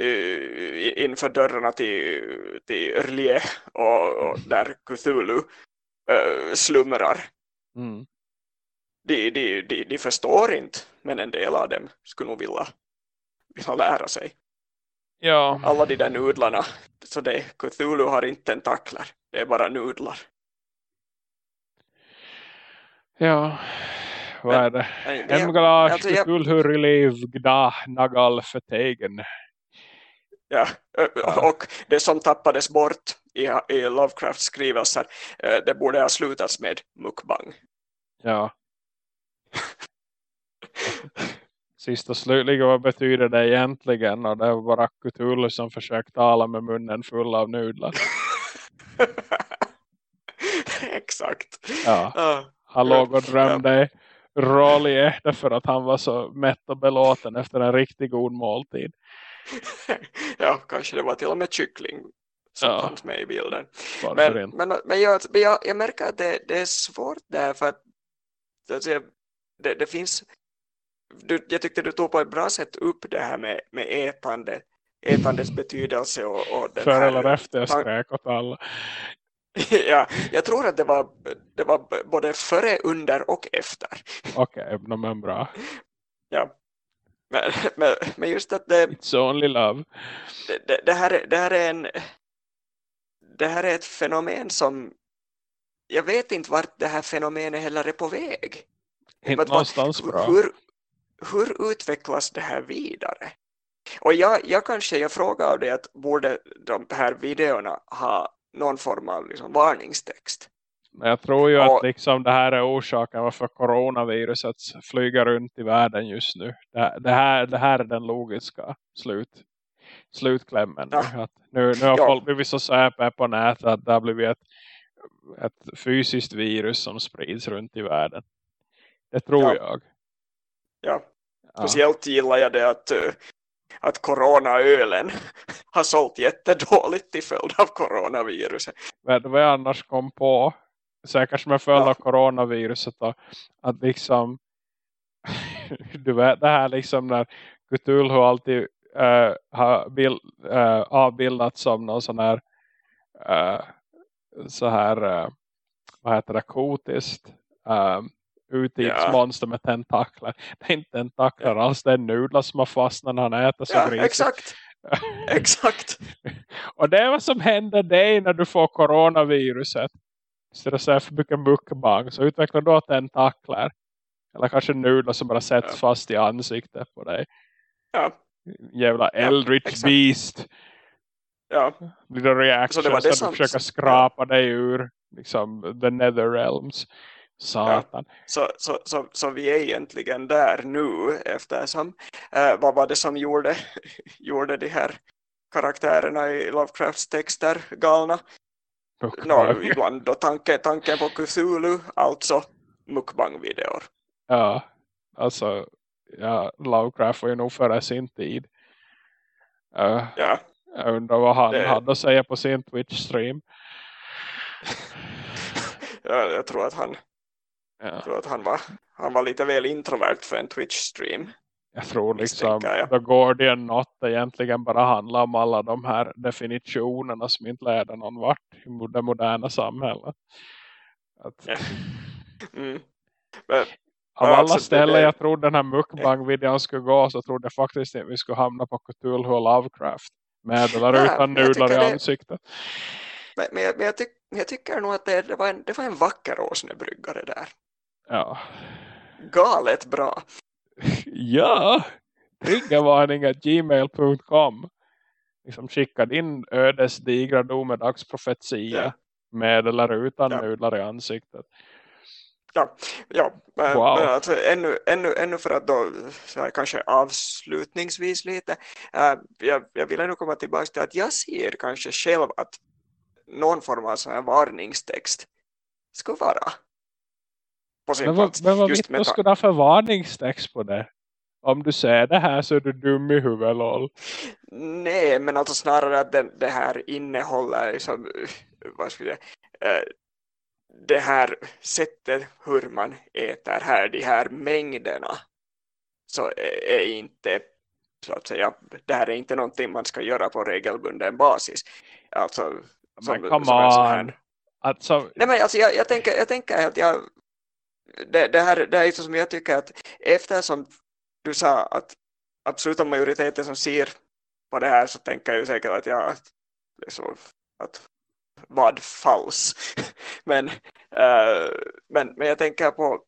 uh, inför dörrarna till, till Örlie och, och där Cthulhu uh, slumrar. Mm. De, de, de, de förstår inte, men en del av dem skulle nog vilja, vilja lära sig. Ja. Alla de där nudlarna. Så det, Cthulhu har inte tentakler. Det är bara nudlar. Ja, vad är det? Emglage, alltså, Cthulhu reliv, gda, nagal, förtegen. Ja, och det som tappades bort i, i Lovecrafts skrivelser, det borde ha slutats med mukbang. Ja. Sist och slutligen, vad betyder det egentligen? Och det var bara Cthulhu som försökte tala med munnen full av nudlar. Exakt. Ja. Ja. Han låg och drömde roll i för att han var så mätt och belåten efter en riktigt god måltid. ja, kanske det var till och med kyckling som Ja. fanns med i bilden. Varför Men, inte? men, men, jag, jag, jag märker att det, det är svårt där för att att säga, det, det finns du, jag tyckte du tog på ett bra sätt upp det här med, med ätande, ätandets betydelse och, och den För här, eller efter skrek åt alla. ja, jag tror att det var, det var både före, under och efter. Okej, okay, men bra. Ja. Men, men, men just att det, It's only love. det, det, här, är- det här är en det här är ett fenomen som jag vet inte vart det här fenomenet heller är på väg. Inte någonstans bra. Hur, hur utvecklas det här vidare? Och jag, jag kanske, jag frågar det att borde de här videorna ha någon form av liksom varningstext? Men jag tror ju Och- att liksom det här är orsaken varför coronaviruset flyger runt i världen just nu. Det, det, här, det här är den logiska slut, slutklämmen. nu. Ja. Att nu, nu har Ja. folk blivit så säpare på nätet att det har blivit ett, ett fysiskt virus som sprids runt i världen. Det tror Ja. jag. Ja, Ja. Speciellt gillar jag det att, eh, att coronaölen har sålt jättedåligt till följd av coronaviruset. Men det var jag annars kom på. Säkert som en följd Ja. av coronaviruset. Då, att liksom. du vet det här liksom när Cthulhu alltid uh, har bild, uh, avbildats som någon sån här. Uh, så här. Vad heter det? Kotiskt. Utidsmonster med tentakler. Det är inte tentakler alls. Det är nudlar som har fastnat när han äter så Ja, grisigt. exakt. Exakt. Och det är vad som händer dig när du får coronaviruset. Istället för för mycket mukbang så utvecklar du tentakler. Eller kanske nudlar som bara sätts Ja. fast i ansiktet på dig. Ja, Jävla eldritch beast. ja. Blir det reaction Så det var det att som- du försöker skrapa dig ur liksom, the nether realms. Satan. Så, så, så, så vi är egentligen där nu eftersom eh, vad var det som gjorde, gjorde de här karaktärerna i Lovecrafts texter galna? No, ibland då tanken, tanken på Cthulhu, alltså mukbang-videor. Ja, alltså ja, Lovecraft var ju nog före sin tid. Uh, Ja, jag undrar vad han Det- hade att säga på sin Twitch-stream. ja, jag tror att han, Ja. Jag tror att han var, han var lite väl introvert för en Twitch-stream. Jag tror liksom jag. The Gordian Not egentligen bara handlar om alla de här definitionerna som inte leder någon vart i det moderna samhället. Att, Ja. Mm. Men, av alla alltså, ställen det- jag trodde den här mukbang-videon skulle gå så trodde jag faktiskt att vi skulle hamna på Cthulhu och Lovecraft. Med eller Ja, utan nudlar i det- ansiktet. men, men, jag, men jag, tyck, jag tycker nog att det, det, var en, det var en vacker åsnebryggare där. Ja. Galet bra. ja. Triggervarning gmail.com liksom skicka din ödesdigra domedagsprofetia Ja. med eller utan Ja. nudlar i ansiktet. Ja, ja men, Wow. men alltså, ännu, ännu, ännu för att då här, kanske avslutningsvis lite. äh, jag, jag vill ändå komma tillbaka till att jag ser kanske själv att någon form av sån här varningstext skulle vara på sin Men plats. men vad Just vitt ta- skulle du ha för varningstext på det? Om du säger det här så är du dum i huvudet, lol. Nej, men alltså snarare att det, det här innehåller liksom, vad ska jag eh, det här sättet hur man äter här, de här mängderna så är, inte så att säga, det här är inte någonting man ska göra på regelbunden basis. Alltså, Men come som on. Alltså, Nej men alltså jag, jag, tänker, jag tänker att jag det, det här det här är så som jag tycker att eftersom du sa att absoluta majoriteten som ser på det här så tänker jag ju säkert att jag liksom, att vad falls? men, eh, men men jag tänker på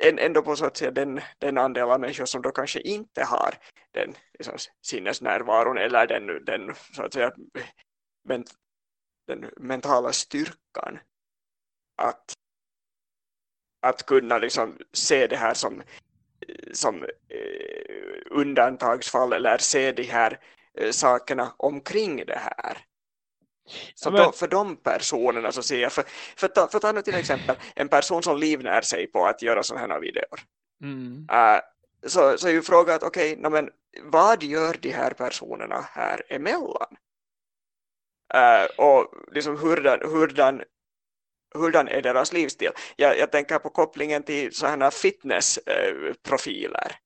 ändå på så att säga den, den andel av människor som då kanske inte har den liksom, sinnesnärvaron eller den, den så att säga men, den mentala styrkan att, att kunna liksom se det här som, som eh, undantagsfall eller se de här eh, sakerna omkring det här. Så då, för de personerna så ser jag, för, för, för, för ta nu till exempel en person som livnär sig på att göra sådana här videor. Mm. Uh, så, så är ju frågan att okej, okay, men vad gör de här personerna här emellan? Uh, och liksom hurdan, hurdan, hurdan är deras livsstil? Jag, jag tänker på kopplingen till sådana fitnessprofiler.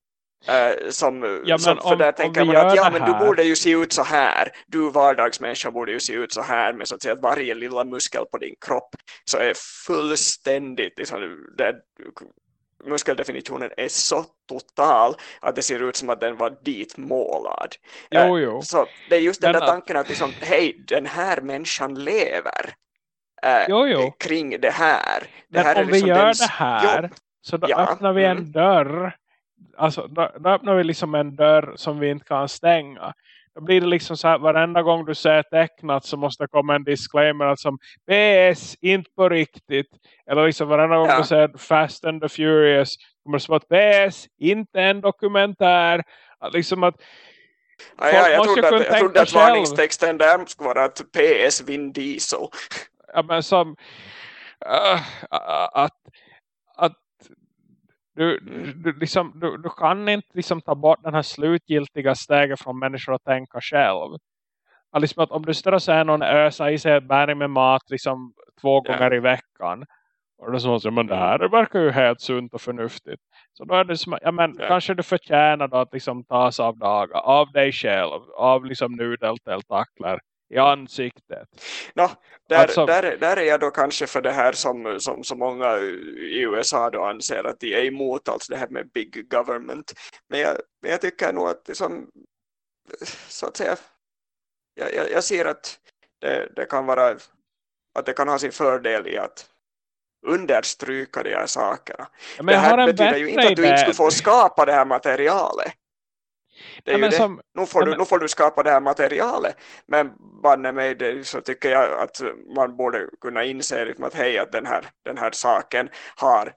Uh, som, ja, som, för om, där tänker man att ja, men du borde ju se ut så här. Du vardagsmänniska borde ju se ut så här med så att säga att varje lilla muskel på din kropp så är fullständigt liksom, det, muskeldefinitionen är så total att det ser ut som att den var ditmålad. Jo, eh, jo. Så det är just den där tanken att liksom, hej, den här människan lever äh, jo, jo. kring det här. Det här om vi liksom gör det här jobb. så då ja. öppnar vi en mm. dörr alltså då, då öppnar vi liksom en dörr som vi inte kan stänga då blir det liksom så här varenda gång du ser tecknat så måste det komma en disclaimer att som PS, inte på riktigt. Eller liksom varenda gång ja. du ser Fast and the Furious kommer det som att PS, inte en dokumentär. Att liksom att Ja, ja, jag, trodde att, jag trodde att varningstexten där skulle vara att PS Vin Diesel. Ja, men som uh, att, att du, du, liksom, du, du, kan inte liksom ta bort den här slutgiltiga steget från människor att tänka själv. Liksom att om du står och ser någon ösa i sig ett berg med mat liksom två yeah. gånger i veckan. Och det så men det här verkar ju helt sunt och förnuftigt. Så då är det som, ja men yeah. kanske du förtjänar då att liksom tas av dagar, av dig själv, av liksom nudelteltaklar i ansiktet. No, där, alltså, där, där är jag då kanske för det här som, som så många i USA då anser att de är emot alltså det här med big government. Men jag, men jag tycker nog att liksom, så att säga jag, jag, jag ser att det, det kan vara att det kan ha sin fördel i att understryka de här sakerna. Ja, det här betyder ju inte att du inte skulle få skapa det här materialet. Det är ja, ju det. Som, nu, får ja, du, nu får du skapa det här materialet. Men banne mig det, så tycker jag att man borde kunna inse liksom att hej att den här, den här saken har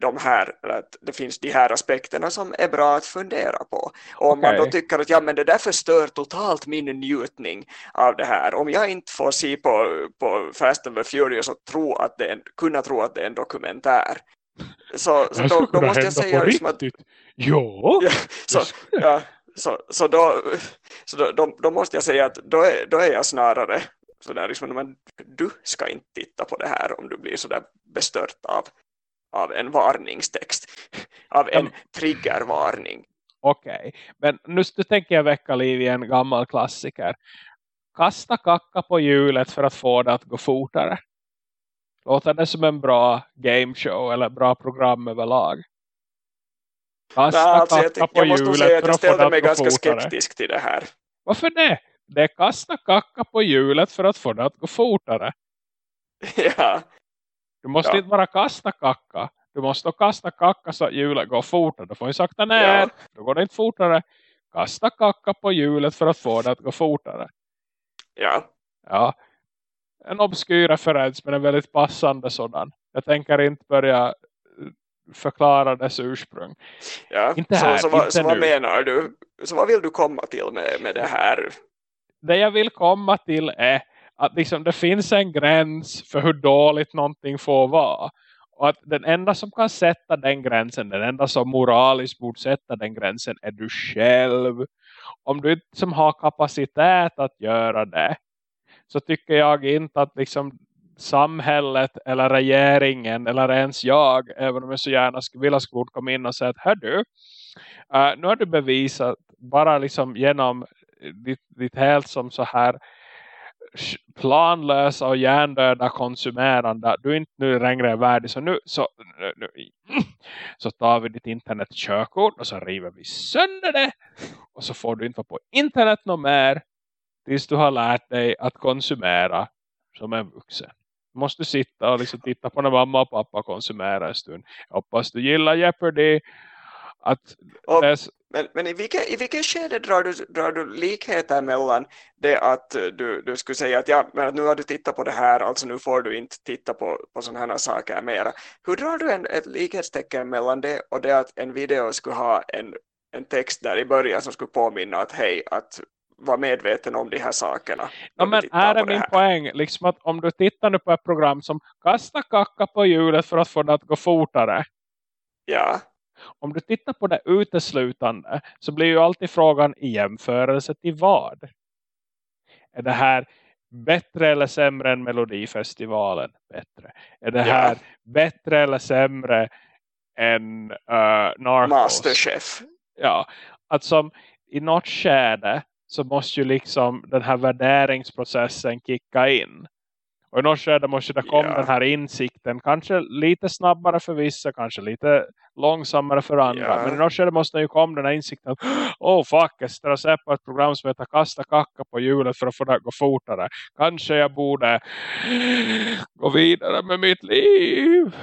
de här, att det finns de här aspekterna som är bra att fundera på. Och om okay. man då tycker att ja, men det där förstör totalt min njutning av det här. Om jag inte får se på, på Fast and the Furious och tro att det är, kunna tro att det är en dokumentär. Så, så då, då måste jag säga liksom att... Ja, så, ja, så, så, då, så då, då, då, måste jag säga att då är, då är jag snarare sådär liksom, men du ska inte titta på det här om du blir sådär bestört av, av en varningstext, av en triggervarning. Okej, okay. men nu tänker jag väcka liv i en gammal klassiker. Kasta kacka på hjulet för att få det att gå fortare. Låter det som en bra gameshow eller bra program överlag? Kasta Nej, alltså, jag, jag, jag måste säga att jag ställde mig ganska fortare. skeptisk till det här. Varför det? Det är kasta kacka på hjulet för att få det att gå fortare. Ja. Du måste ja. inte bara kasta kacka. Du måste kasta kacka så att hjulet går fortare. Du får ju sakta ner. Ja. Då går det inte fortare. Kasta kacka på hjulet för att få det att gå fortare. Ja. Ja. En obskyr referens men en väldigt passande sådan. Jag tänker inte börja förklara dess ursprung. Ja, inte här, så, så, vad, så vad menar du? Så vad vill du komma till med, med det här? Det jag vill komma till är att liksom det finns en gräns för hur dåligt någonting får vara. Och att den enda som kan sätta den gränsen, den enda som moraliskt borde sätta den gränsen är du själv. Om du inte som har kapacitet att göra det så tycker jag inte att liksom samhället eller regeringen eller ens jag, även om jag så gärna skulle vilja skulle komma in och säga att hör du, uh, nu har du bevisat bara liksom genom ditt, ditt helt som så här planlösa och hjärndöda konsumerande du är inte nu längre är värdig så nu så, nu, nu, så tar vi ditt internetkörkort och så river vi sönder det och så får du inte vara på internet något mer tills du har lärt dig att konsumera som en vuxen måste sitta och liksom titta på när mamma och pappa konsumerar en stund. Jag hoppas du gillar Jeopardy. Att och, dess... Men, men i, vilken, i vilken skede drar du, drar du likheter mellan det att du, du skulle säga att ja, men nu har du tittat på det här, alltså nu får du inte titta på, på sådana här saker mera. Hur drar du en, ett likhetstecken mellan det och det att en video skulle ha en, en text där i början som skulle påminna att hej, att vara medveten om de här sakerna. Ja, men är det min här. poäng? Liksom att om du tittar nu på ett program som kastar kacka på hjulet för att få det att gå fortare. Ja. Om du tittar på det uteslutande så blir ju alltid frågan i jämförelse till vad? Är det här bättre eller sämre än Melodifestivalen? Bättre. Är det här ja. bättre eller sämre än uh, Narcos? Masterchef. Ja, att som i något skede så måste ju liksom den här värderingsprocessen kicka in. Och i något skede måste det komma yeah. den här insikten. Kanske lite snabbare för vissa, kanske lite långsammare för andra. Yeah. Men i något skede måste ju komma den här insikten. Åh oh, fuck, jag sitter ser på ett program som heter Kasta kacka på hjulet för att få det att gå fortare. Kanske jag borde gå vidare med mitt liv.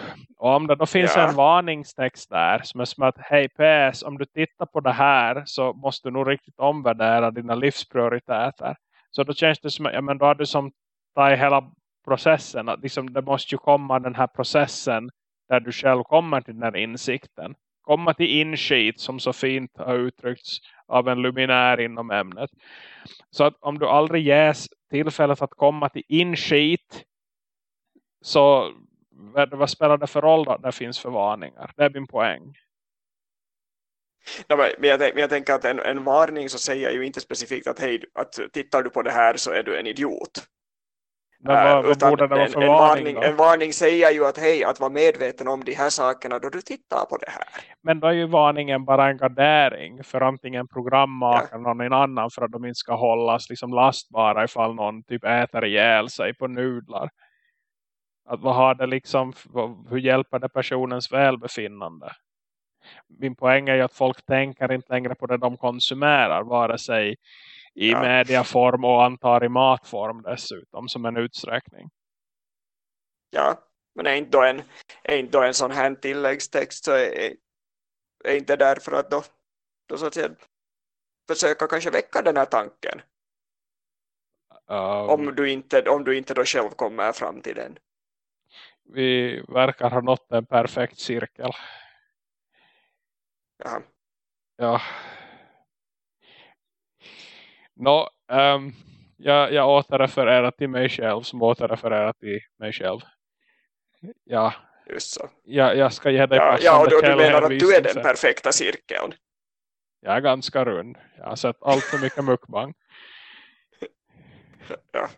Om det då finns yeah. en varningstext där som är som att hej PS, om du tittar på det här så måste du nog riktigt omvärdera dina livsprioriteter. Så då känns det som, ja men då har du som tagit hela processen. Att liksom, det måste ju komma den här processen där du själv kommer till den här insikten. Komma till inskit som så fint har uttryckts av en luminär inom ämnet. Så att om du aldrig ges tillfället att komma till inskit så vad spelar det för roll då? Det finns förvarningar. Det är min poäng. Ja, men, jag, men jag tänker att en, en varning så säger ju inte specifikt att, hej, att tittar du på det här så är du en idiot. Vad, vad vara för en, en varning? En varning säger ju att hej, att vara medveten om de här sakerna då du tittar på det här. Men då är ju varningen bara en gardering för antingen programmakaren ja. eller någon annan för att de inte ska hållas liksom lastbara ifall någon typ äter ihjäl sig på nudlar. Att vad har det liksom, hur hjälper det personens välbefinnande? Min poäng är ju att folk tänker inte längre på det de konsumerar, vare sig i ja. mediaform och antar i matform dessutom som en utsträckning. Ja, men är inte då en, är inte då en sån här tilläggstext så är, är inte därför att då, då så att säga försöka kanske väcka den här tanken. Um, om, du inte, om du inte då själv kommer fram till den. Vi verkar ha nått en perfekt cirkel. Jaha. Ja, No, um, jag, jag återrefererar till mig själv som återrefererar till mig själv. Ja, Just så. Ja, jag ska ge dig ja, ja, och då, du menar att du är den perfekta cirkeln? Jag är ganska rund. Jag har sett allt för mycket mukbang. ja.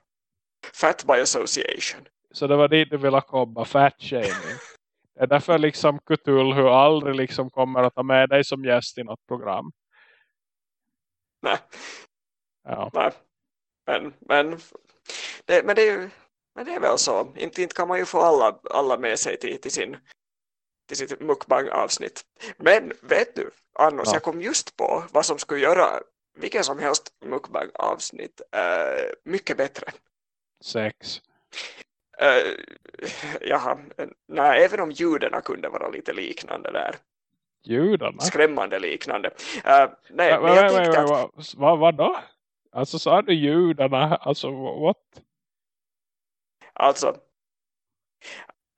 Fat by association. Så det var dit du ville komma, fat shaming. Det är därför liksom Cthulhu aldrig liksom kommer att ta med dig som gäst i något program. Nej, Ja. Nej. Men, men, det, men, det är, men det är väl så. Inte, inte kan man ju få alla, alla med sig till, till, sin, till sitt mukbang-avsnitt. Men vet du, Annos, ja. jag kom just på vad som skulle göra vilken som helst mukbang-avsnitt äh, mycket bättre. Sex. Uh, jaha, nej, även om ljuden kunde vara lite liknande där. Judarna? Skrämmande liknande. Uh, nej, va, men jag tänkte att... Vad va, då? Alltså sa du judarna? Alltså what? Alltså.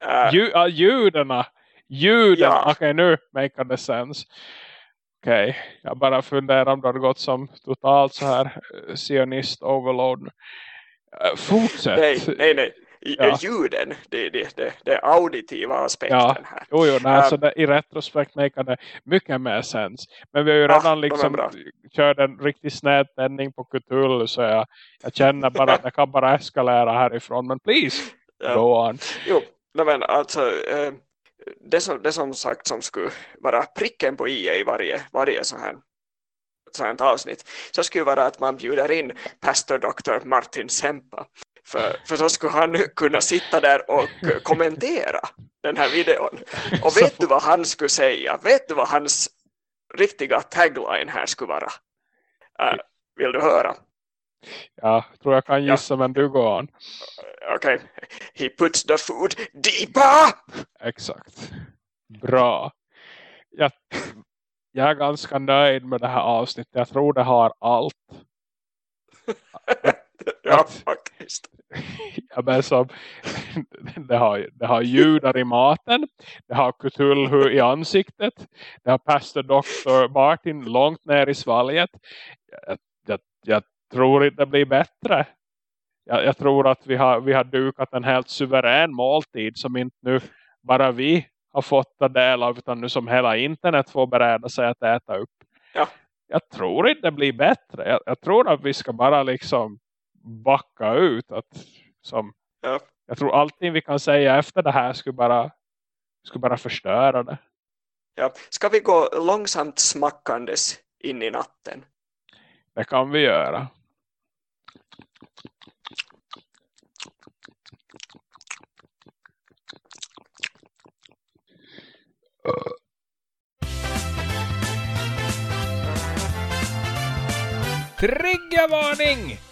Uh, Ju, uh, judarna. Judarna. Ja. Okej okay, nu make the sense. Okej, okay. jag bara funderar om det har gått som totalt så här sionist overload. Uh, fortsätt. Nej, nej, nej ja. ljuden, det, det, det, det auditiva aspekten ja. här. Jo, jo nej, um, alltså det, i retrospekt makar det mycket mer sens. Men vi har ju redan liksom kört en riktigt snedtändning på Cthulhu så jag, jag känner bara att det kan bara eskalera härifrån. Men please, ja. go on. Jo, men alltså... Eh, det som, det som sagt som skulle vara pricken på i i varje, varje så här sånt avsnitt så skulle vara att man bjuder in pastor Dr. Martin Sempa för, för så skulle han kunna sitta där och kommentera den här videon. Och vet du vad han skulle säga? Vet du vad hans riktiga tagline här skulle vara? Uh, vill du höra? Ja, tror jag kan gissa ja. men du går on. Okej. Okay. He puts the food deeper! Exakt. Bra. Jag, jag är ganska nöjd med det här avsnittet. Jag tror det har allt. ja, faktiskt. ja, men som, det, har, det har judar i maten. Det har Cthulhu i ansiktet. Det har pastor Dr. Martin långt ner i svalget. Jag, jag, jag tror inte det blir bättre. Jag, jag, tror att vi har, vi har dukat en helt suverän måltid som inte nu bara vi har fått ta del av utan nu som hela internet får bereda sig att äta upp. Ja. Jag tror inte det blir bättre. Jag, jag tror att vi ska bara liksom backa ut. Att, som, ja. Jag tror allting vi kan säga efter det här skulle bara, skulle bara förstöra det. Ja. Ska vi gå långsamt smackandes in i natten? Det kan vi göra. Triggervarning!